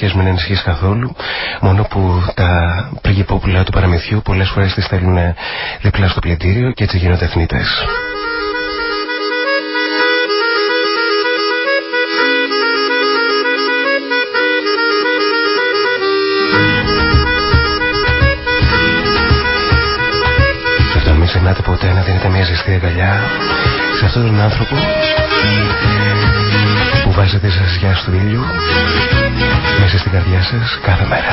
είναι οι καλές γυναίκες, μην ανησυχείς καθόλου. Μόνο που τα πριγκυπόπουλα του παραμυθιού πολλές φορές τις στέλνουν δίπλα στο πλυντήριο και έτσι γίνονται εθνίτες. Και αυτό μην ξεχνάτε ποτέ να δίνετε μια ζεστή αγκαλιά σε αυτόν τον άνθρωπο που βάζετε τις ασιάς του ήλιου μέσα στην καρδιά σας κάθε μέρα.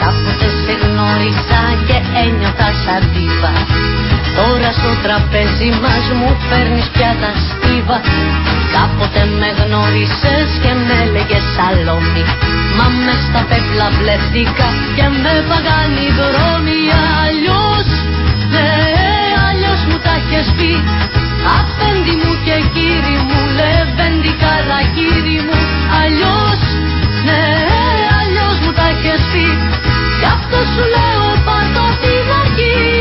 Κάποτε σε γνώρισα και ένιωθα σαν δίβα Τώρα στο τραπέζι μας μου φέρνεις πια τα στίβα. Κάποτε με γνώρισες και με έλεγες σαλόμι Μα μες στα πέπλα βλέφτηκα και με παγάνει δρόμοι. Αλλιώς, ναι αλλιώς μου τα έχεις πει. Αφέντη μου και κύρι μου, λεβέντη καλά κύρι μου. Αλλιώς, ναι αλλιώς μου τα έχεις πει. Γι' αυτό σου λέω πάντα την αρχή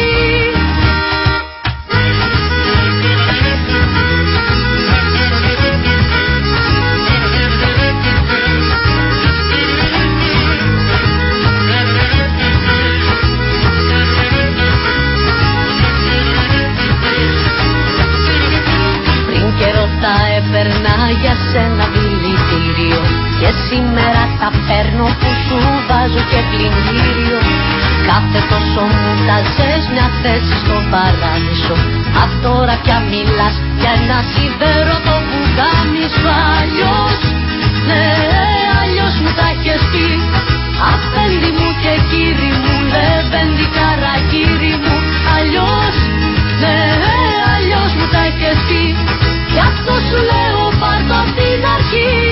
για σένα δηλητήριο. Και σήμερα τα παίρνω που σου βάζω και πλυντήριο Κάθε τόσο μου ταζες μια θέση στο παράδεισο. Αυτόρα πια μιλάς για ένα σιδέρωτο πουκάμισο Αλλιώς, ναι αλλιώς μου τα έχεις πει. Αφέντη μου και κύρι μου, λεβέντη καραγύρι μου. Αλλιώς, ναι αλλιώς μου τα έχεις πει. Γι' αυτό σου λέω πάρ' απ' την αρχή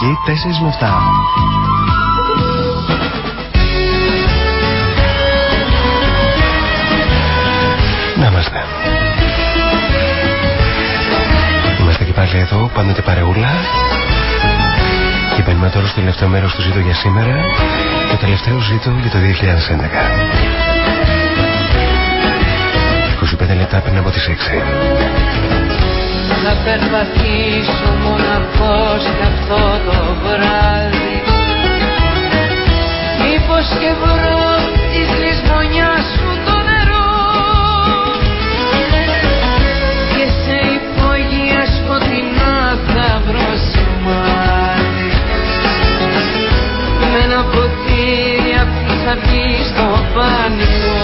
Κυριακή 4 με 7. Να είμαστε. Είμαστε και πάλι εδώ, πάντοτε παρεούλα. Και μπαίνουμε τώρα στο τελευταίο μέρος του ζήτω για σήμερα. Το τελευταίο ζήτω για το 2011. 25 λεπτά πριν από τις 6 να περπατήσω μοναχός κι αυτό το βράδυ. Μήπως και βρω της λησμονιάς σου το νερό και σε υπόγεια σκοτεινά θα βρω σημάδι. Με ένα ποτήρι απ' θα στο πανικό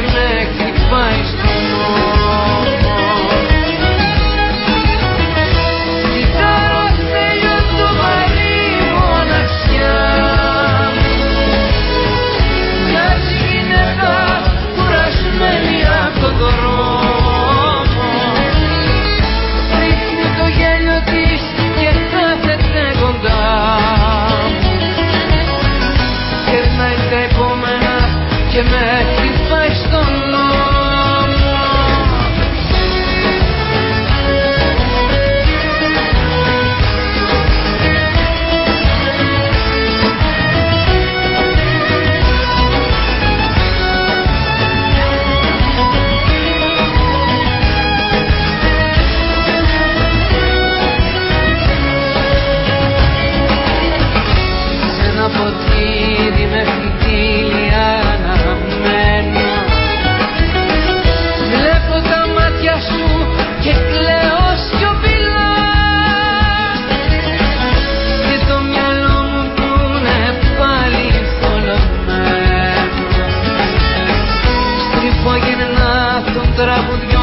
και και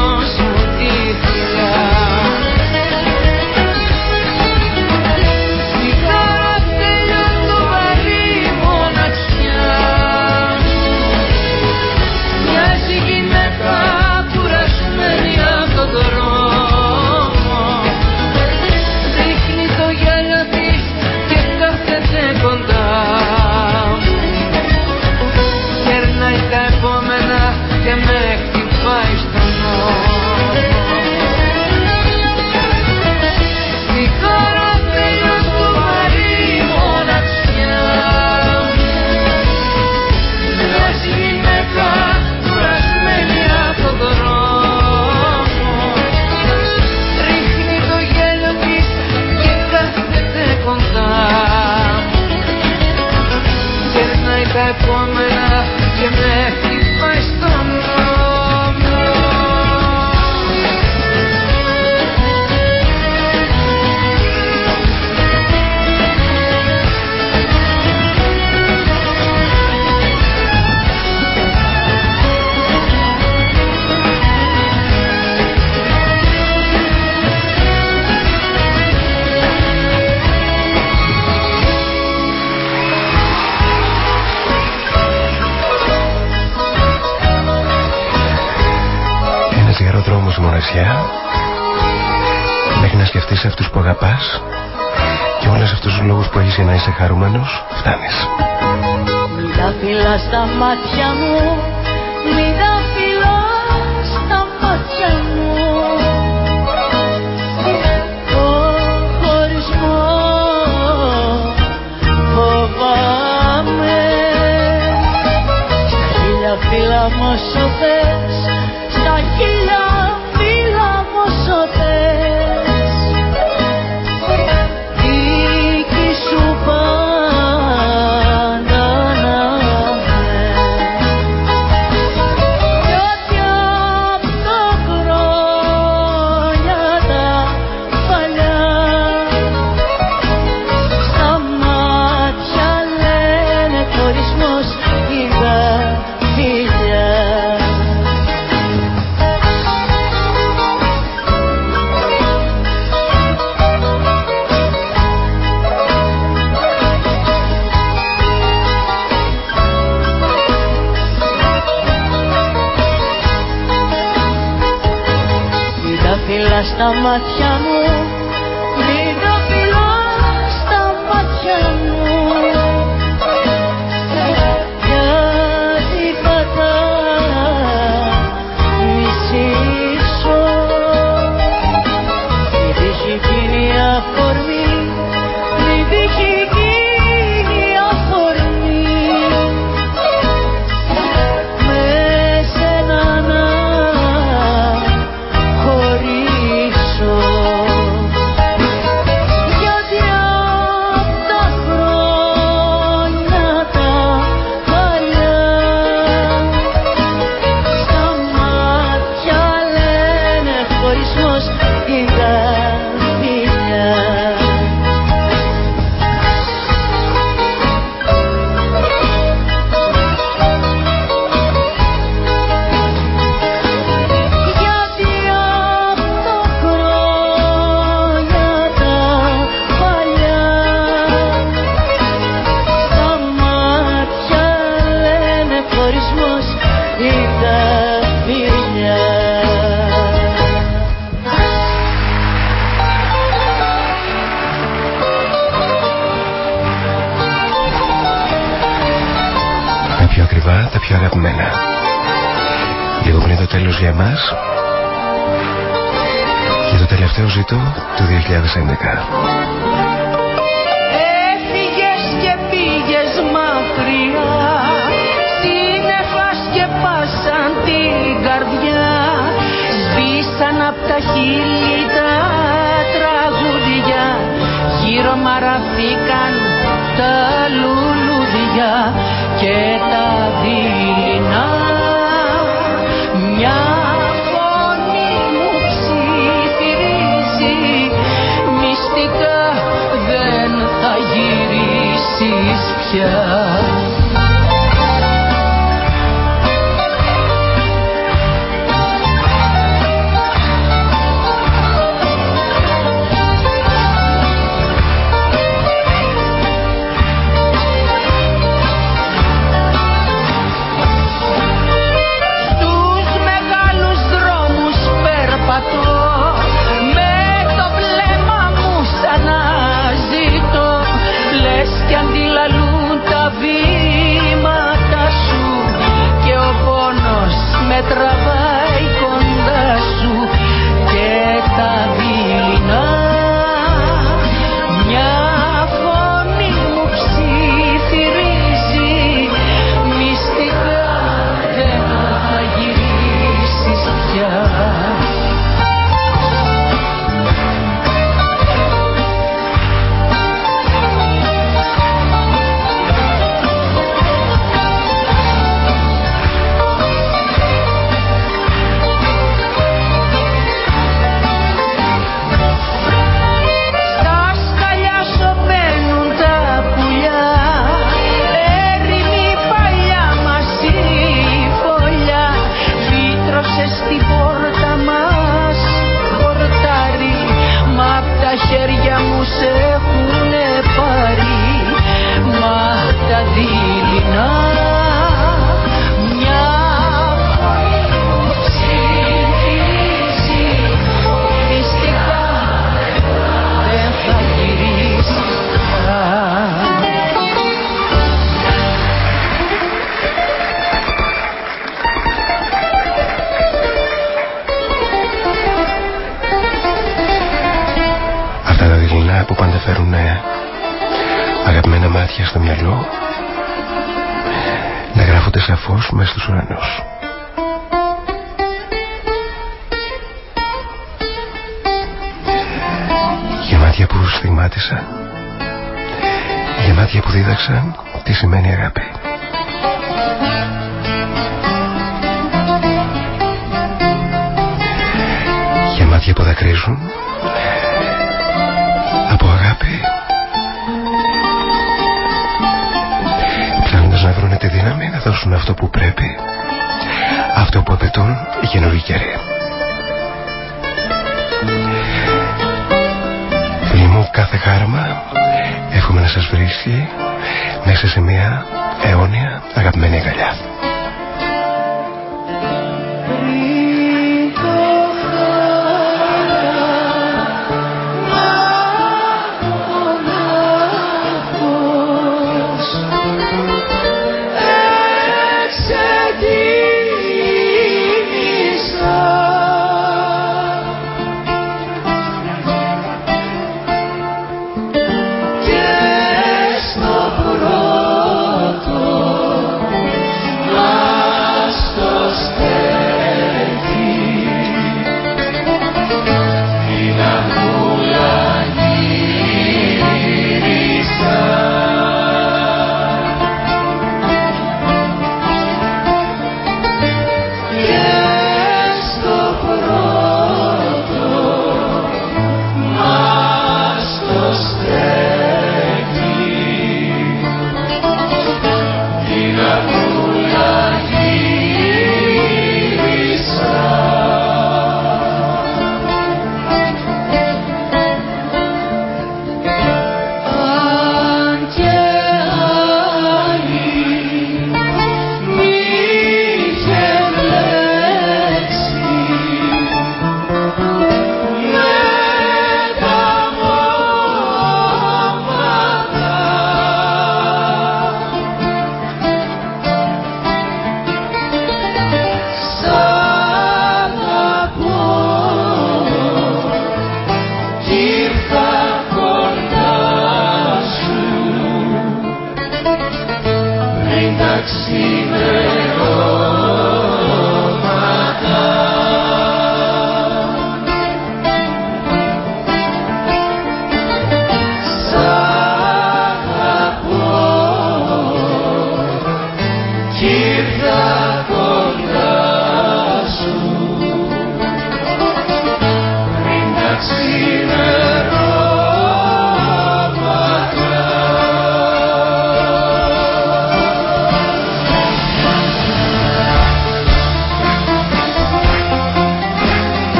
φτάνουμε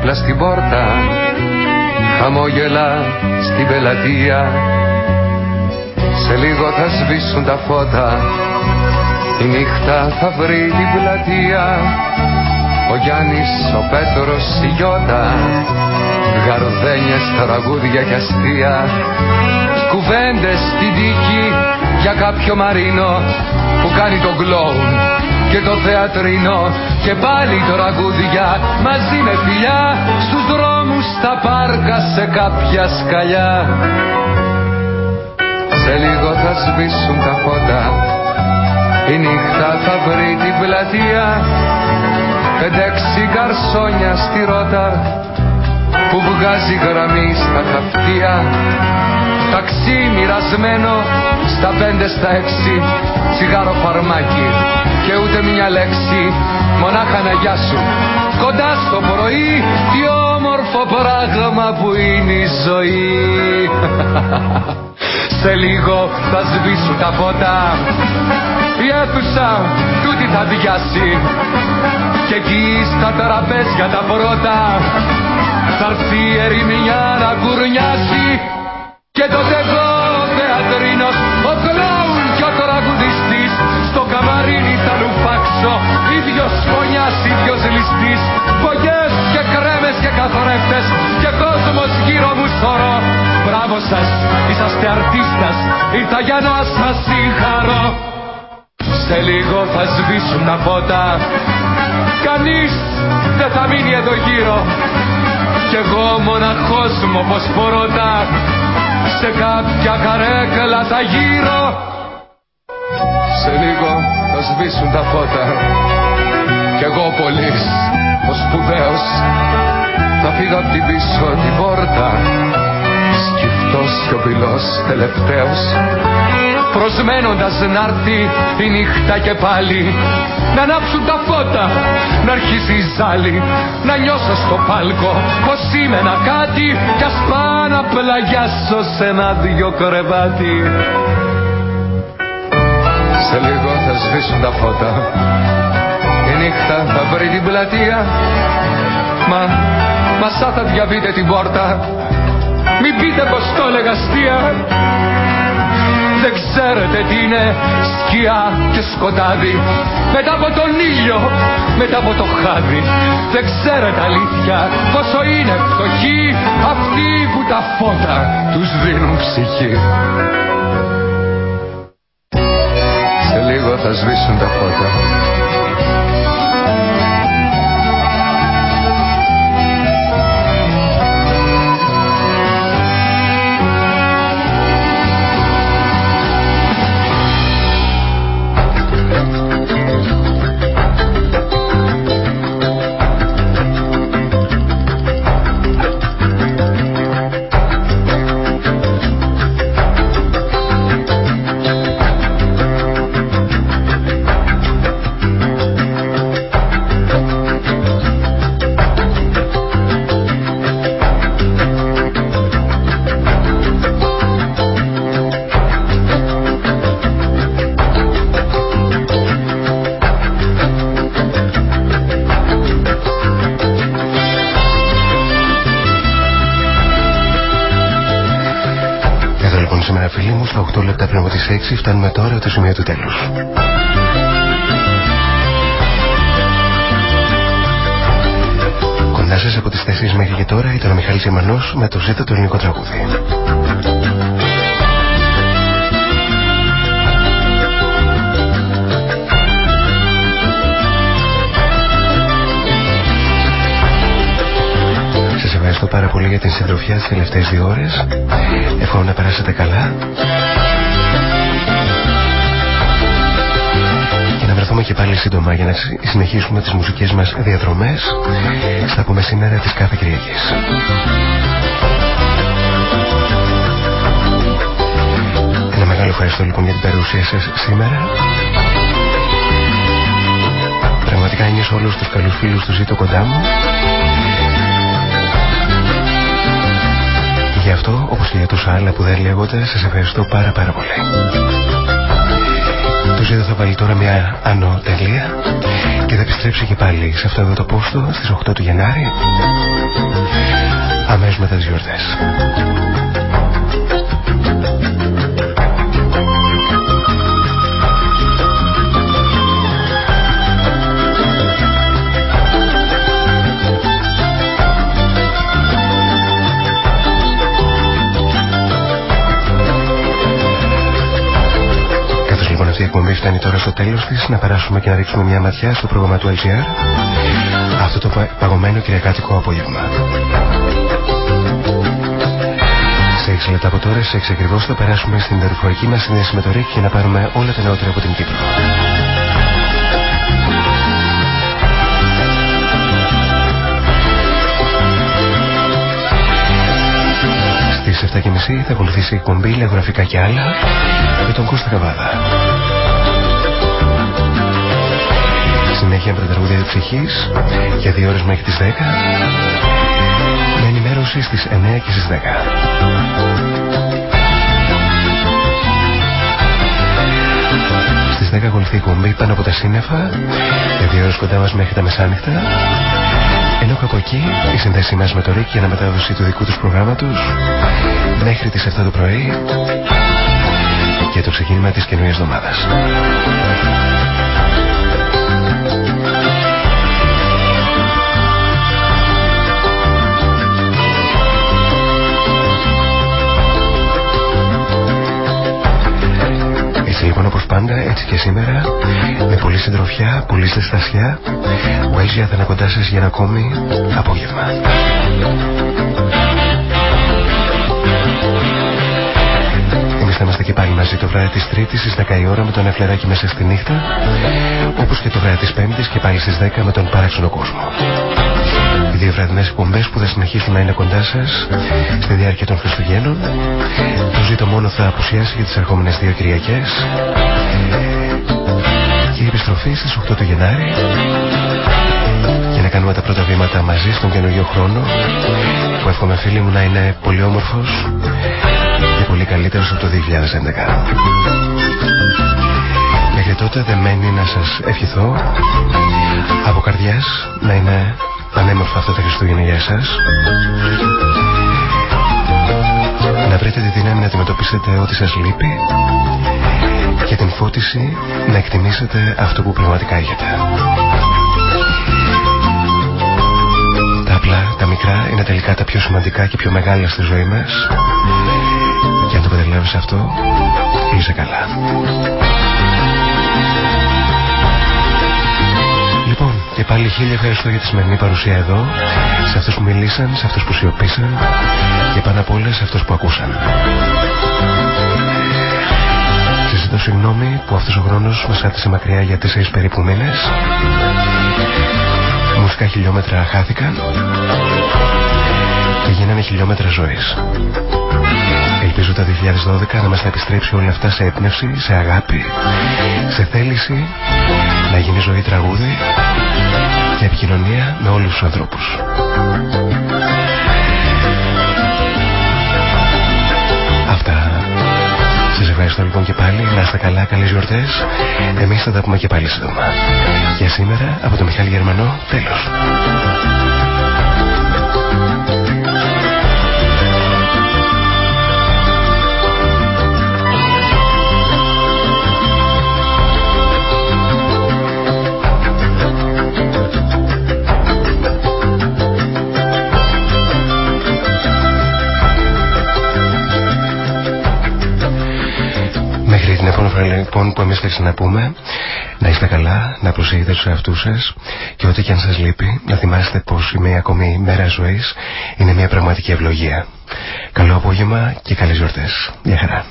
δίπλα στην πόρτα. Χαμόγελα στην πελατεία. Σε λίγο θα σβήσουν τα φώτα. Η νύχτα θα βρει την πλατεία. Ο Γιάννης, ο Πέτρος, η Γιώτα. Γαρδένιες, τραγούδια και αστεία. Κουβέντες στην τύχη για κάποιο μαρίνο Που κάνει τον κλόουν και το θεατρίνο Και πάλι τραγούδια μαζί με φιλιά Στους δρόμους, στα πάρκα, σε κάποια σκαλιά. Σε λίγο θα σβήσουν τα φώτα η νύχτα θα βρει την πλατεία. Πεντέξι καρσόνια στη ρότα Που βγάζει γραμμή στα χαυτία Ταξί μοιρασμένο στα πέντε στα έξι Τσιγάρο φαρμάκι και ούτε μια λέξη. Μονάχα να γεια σου. Κοντά στο πρωί Τι όμορφο πράγμα που είναι η ζωή. Σε λίγο θα σβήσουν τα φώτα. Η αίθουσα τούτη θα διάσει και εκεί στα τραπέζια τα πρώτα. Θα έρθει η ερημιά να κουρνιάσει και τότε εγώ ο θεατρίνος, ο κλόουν και ο τραγουδιστής στο καμαρίνι θα λουφάξω ίδιος φωνιάς, ίδιος ληστής. Φωγές και κρέμες και καθρέφτες και κόσμος γύρω μου σωρό Μπράβο σας, είσαστε αρτίστας, ήρθα για να σας συγχαρώ. Σε λίγο θα σβήσουν τα φώτα. Κανείς δεν θα μείνει εδώ γύρω. Κι εγώ μοναχός μου όπως πορώτα Σε κάποια καρέκλα θα γύρω. Σε λίγο θα σβήσουν τα φώτα. Κι εγώ πολύς, ο σπουδαίος Θα φύγω απ' την πίσω την πόρτα Σκυφτός σιωπηλός τελευταίος. Προσμένοντας να έρθει η νύχτα και πάλι να ανάψουν τα φώτα, να αρχίσει η ζάλη να νιώσω στο πάλκο πως είμαι ένα κάτι κι ας πάω να πλαγιάσω σε ένα δυο κρεβάτι. Σε λίγο θα σβήσουν τα φώτα. Η νύχτα θα βρει την πλατεία. Μα, μα σαν θα διαβείτε την πόρτα Μην πείτε πως το έλεγα αστεία δεν ξέρετε τι είναι σκιά και σκοτάδι. Μετά από τον ήλιο, μετά από το χάδι. Δεν ξέρετε αλήθεια πόσο είναι φτωχοί Αυτοί που τα φώτα τους δίνουν ψυχή. Σε λίγο θα σβήσουν τα φώτα 6 φτάνουμε τώρα το σημείο του τέλους. Κοντά σας από τις 4 μέχρι και τώρα ήταν ο Μιχάλης Ιμανός με το ζήτο του ελληνικό τραγούδι. Σας ευχαριστώ πάρα πολύ για την συντροφιά τις τελευταίες δύο ώρες. Εύχομαι να περάσετε καλά. Βρεθούμε και πάλι σύντομα για να συνεχίσουμε τις μουσικές μας διαδρομές στα πούμε σήμερα της κάθε Κυριακής. Ένα μεγάλο ευχαριστώ λοιπόν για την παρουσία σας σήμερα. Πραγματικά νιώσω όλους τους καλούς φίλους του ζήτω κοντά μου. Γι' αυτό, όπως και για τόσα άλλα που δεν λέγονται, σας ευχαριστώ πάρα πάρα πολύ. Το ζήτο θα βάλει τώρα μια άνω τελεία και θα επιστρέψει και πάλι σε αυτό εδώ το πόστο στις 8 του Γενάρη αμέσως μετά τις γιορτές. Φτάνει τώρα στο τέλος της να περάσουμε και να ρίξουμε μια ματιά στο πρόγραμμα του LGR αυτό το παγωμένο κυριακάτικο απόγευμα. Σε 6 λεπτά από τώρα, σε 6 ακριβώς θα περάσουμε στην δορυφορική μας συνδέση με το ΡΙΚ για να πάρουμε όλα τα νεότερα από την Κύπρο. Στις 7.30 θα ακολουθήσει η κομπή Λεγραφικά και άλλα με τον Κώστα Καβάδα. Συνέχεια με τα τραγούδια της ψυχής για δύο ώρες μέχρι τις 10 με ενημέρωση στις 9 και στις 10. Στις 10 ακολουθεί η κομπή πάνω από τα σύννεφα για δύο ώρες κοντά μας μέχρι τα μεσάνυχτα ενώ από εκεί η συνδέση μας με το ΡΙΚ για να μετάδοση του δικού τους προγράμματος μέχρι τις 7 το πρωί και το ξεκίνημα της καινούριας εβδομάδας. Πάντα, έτσι και σήμερα, με πολλή συντροφιά, πολλή ζεστασιά, ο Asia θα είναι κοντά σας για ένα ακόμη απόγευμα. Εμείς θα είμαστε και πάλι μαζί το βράδυ της Τρίτης στις 10 η ώρα με τον Εφλεράκι μέσα στη νύχτα, όπως και το βράδυ της Πέμπτης και πάλι στις 10 με τον Παράξενο Κόσμο. Οι δύο βραδινές εκπομπές που θα συνεχίσουν να είναι κοντά σας στη διάρκεια των Χριστουγέννων. Το ζήτο μόνο θα απουσιάσει για τις ερχόμενες δύο Κυριακές. Και η επιστροφή στις 8 του Γενάρη για να κάνουμε τα πρώτα βήματα μαζί στον καινούριο χρόνο που εύχομαι φίλοι μου να είναι πολύ όμορφος και πολύ καλύτερος από το 2011. Μέχρι τότε δεν μένει να σας ευχηθώ από καρδιάς να είναι πανέμορφα αυτά τα Χριστούγεννα για εσάς. Να βρείτε τη δύναμη να αντιμετωπίσετε ό,τι σας λείπει και την φώτιση να εκτιμήσετε αυτό που πραγματικά έχετε. Τα απλά, τα μικρά είναι τελικά τα πιο σημαντικά και πιο μεγάλα στη ζωή μας και αν το καταλάβεις αυτό, είσαι καλά. Λοιπόν, και πάλι χίλια ευχαριστώ για τη σημερινή παρουσία εδώ, σε αυτούς που μιλήσαν, σε αυτούς που σιωπήσαν και πάνω απ' όλα σε αυτούς που ακούσαν. Και ζητώ συγγνώμη που αυτός ο χρόνος μας άτησε μακριά για τέσσερις περίπου μήνες. Μουσικά χιλιόμετρα χάθηκαν και γίνανε χιλιόμετρα ζωής. Ελπίζω τα 2012 να μας θα επιστρέψει όλα αυτά σε έπνευση, σε αγάπη, σε θέληση να γίνει ζωή τραγούδι και επικοινωνία με όλους τους ανθρώπους. Αυτά. Σας ευχαριστώ λοιπόν και πάλι. Να είστε καλά, καλές γιορτές. Εμείς θα τα πούμε και πάλι σύντομα. Για σήμερα από το Μιχάλη Γερμανό, τέλος. Λοιπόν που εμείς θα ξαναπούμε να είστε καλά, να προσέχετε τους εαυτούς σας και ό,τι και αν σας λείπει να θυμάστε πως η μία ακόμη μέρα ζωής είναι μια πραγματική ευλογία. Καλό απόγευμα και καλές γιορτές. Γεια χαρά.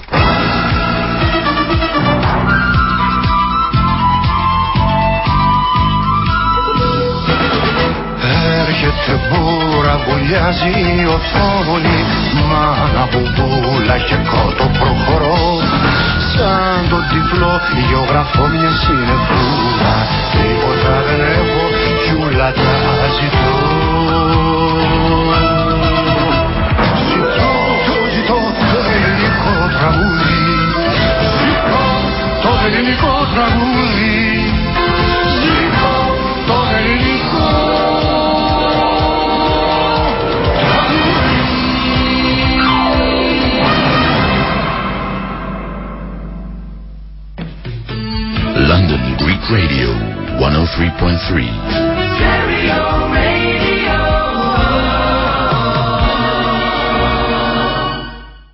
Έρχεται μπούρα, βουλιάζει η οθόνη Μάνα μπουμπούλα και κότο προχωρώ Σαν τον τυφλό γεωγραφώ μια συνεφούλα. Τίποτα δεν έχω κι ούλα τα ζητώ. Ζητώ, το ζητώ το ελληνικό τραγούδι. Ζητώ το ελληνικό τραγούδι Radio 103.3. Stereo Radio.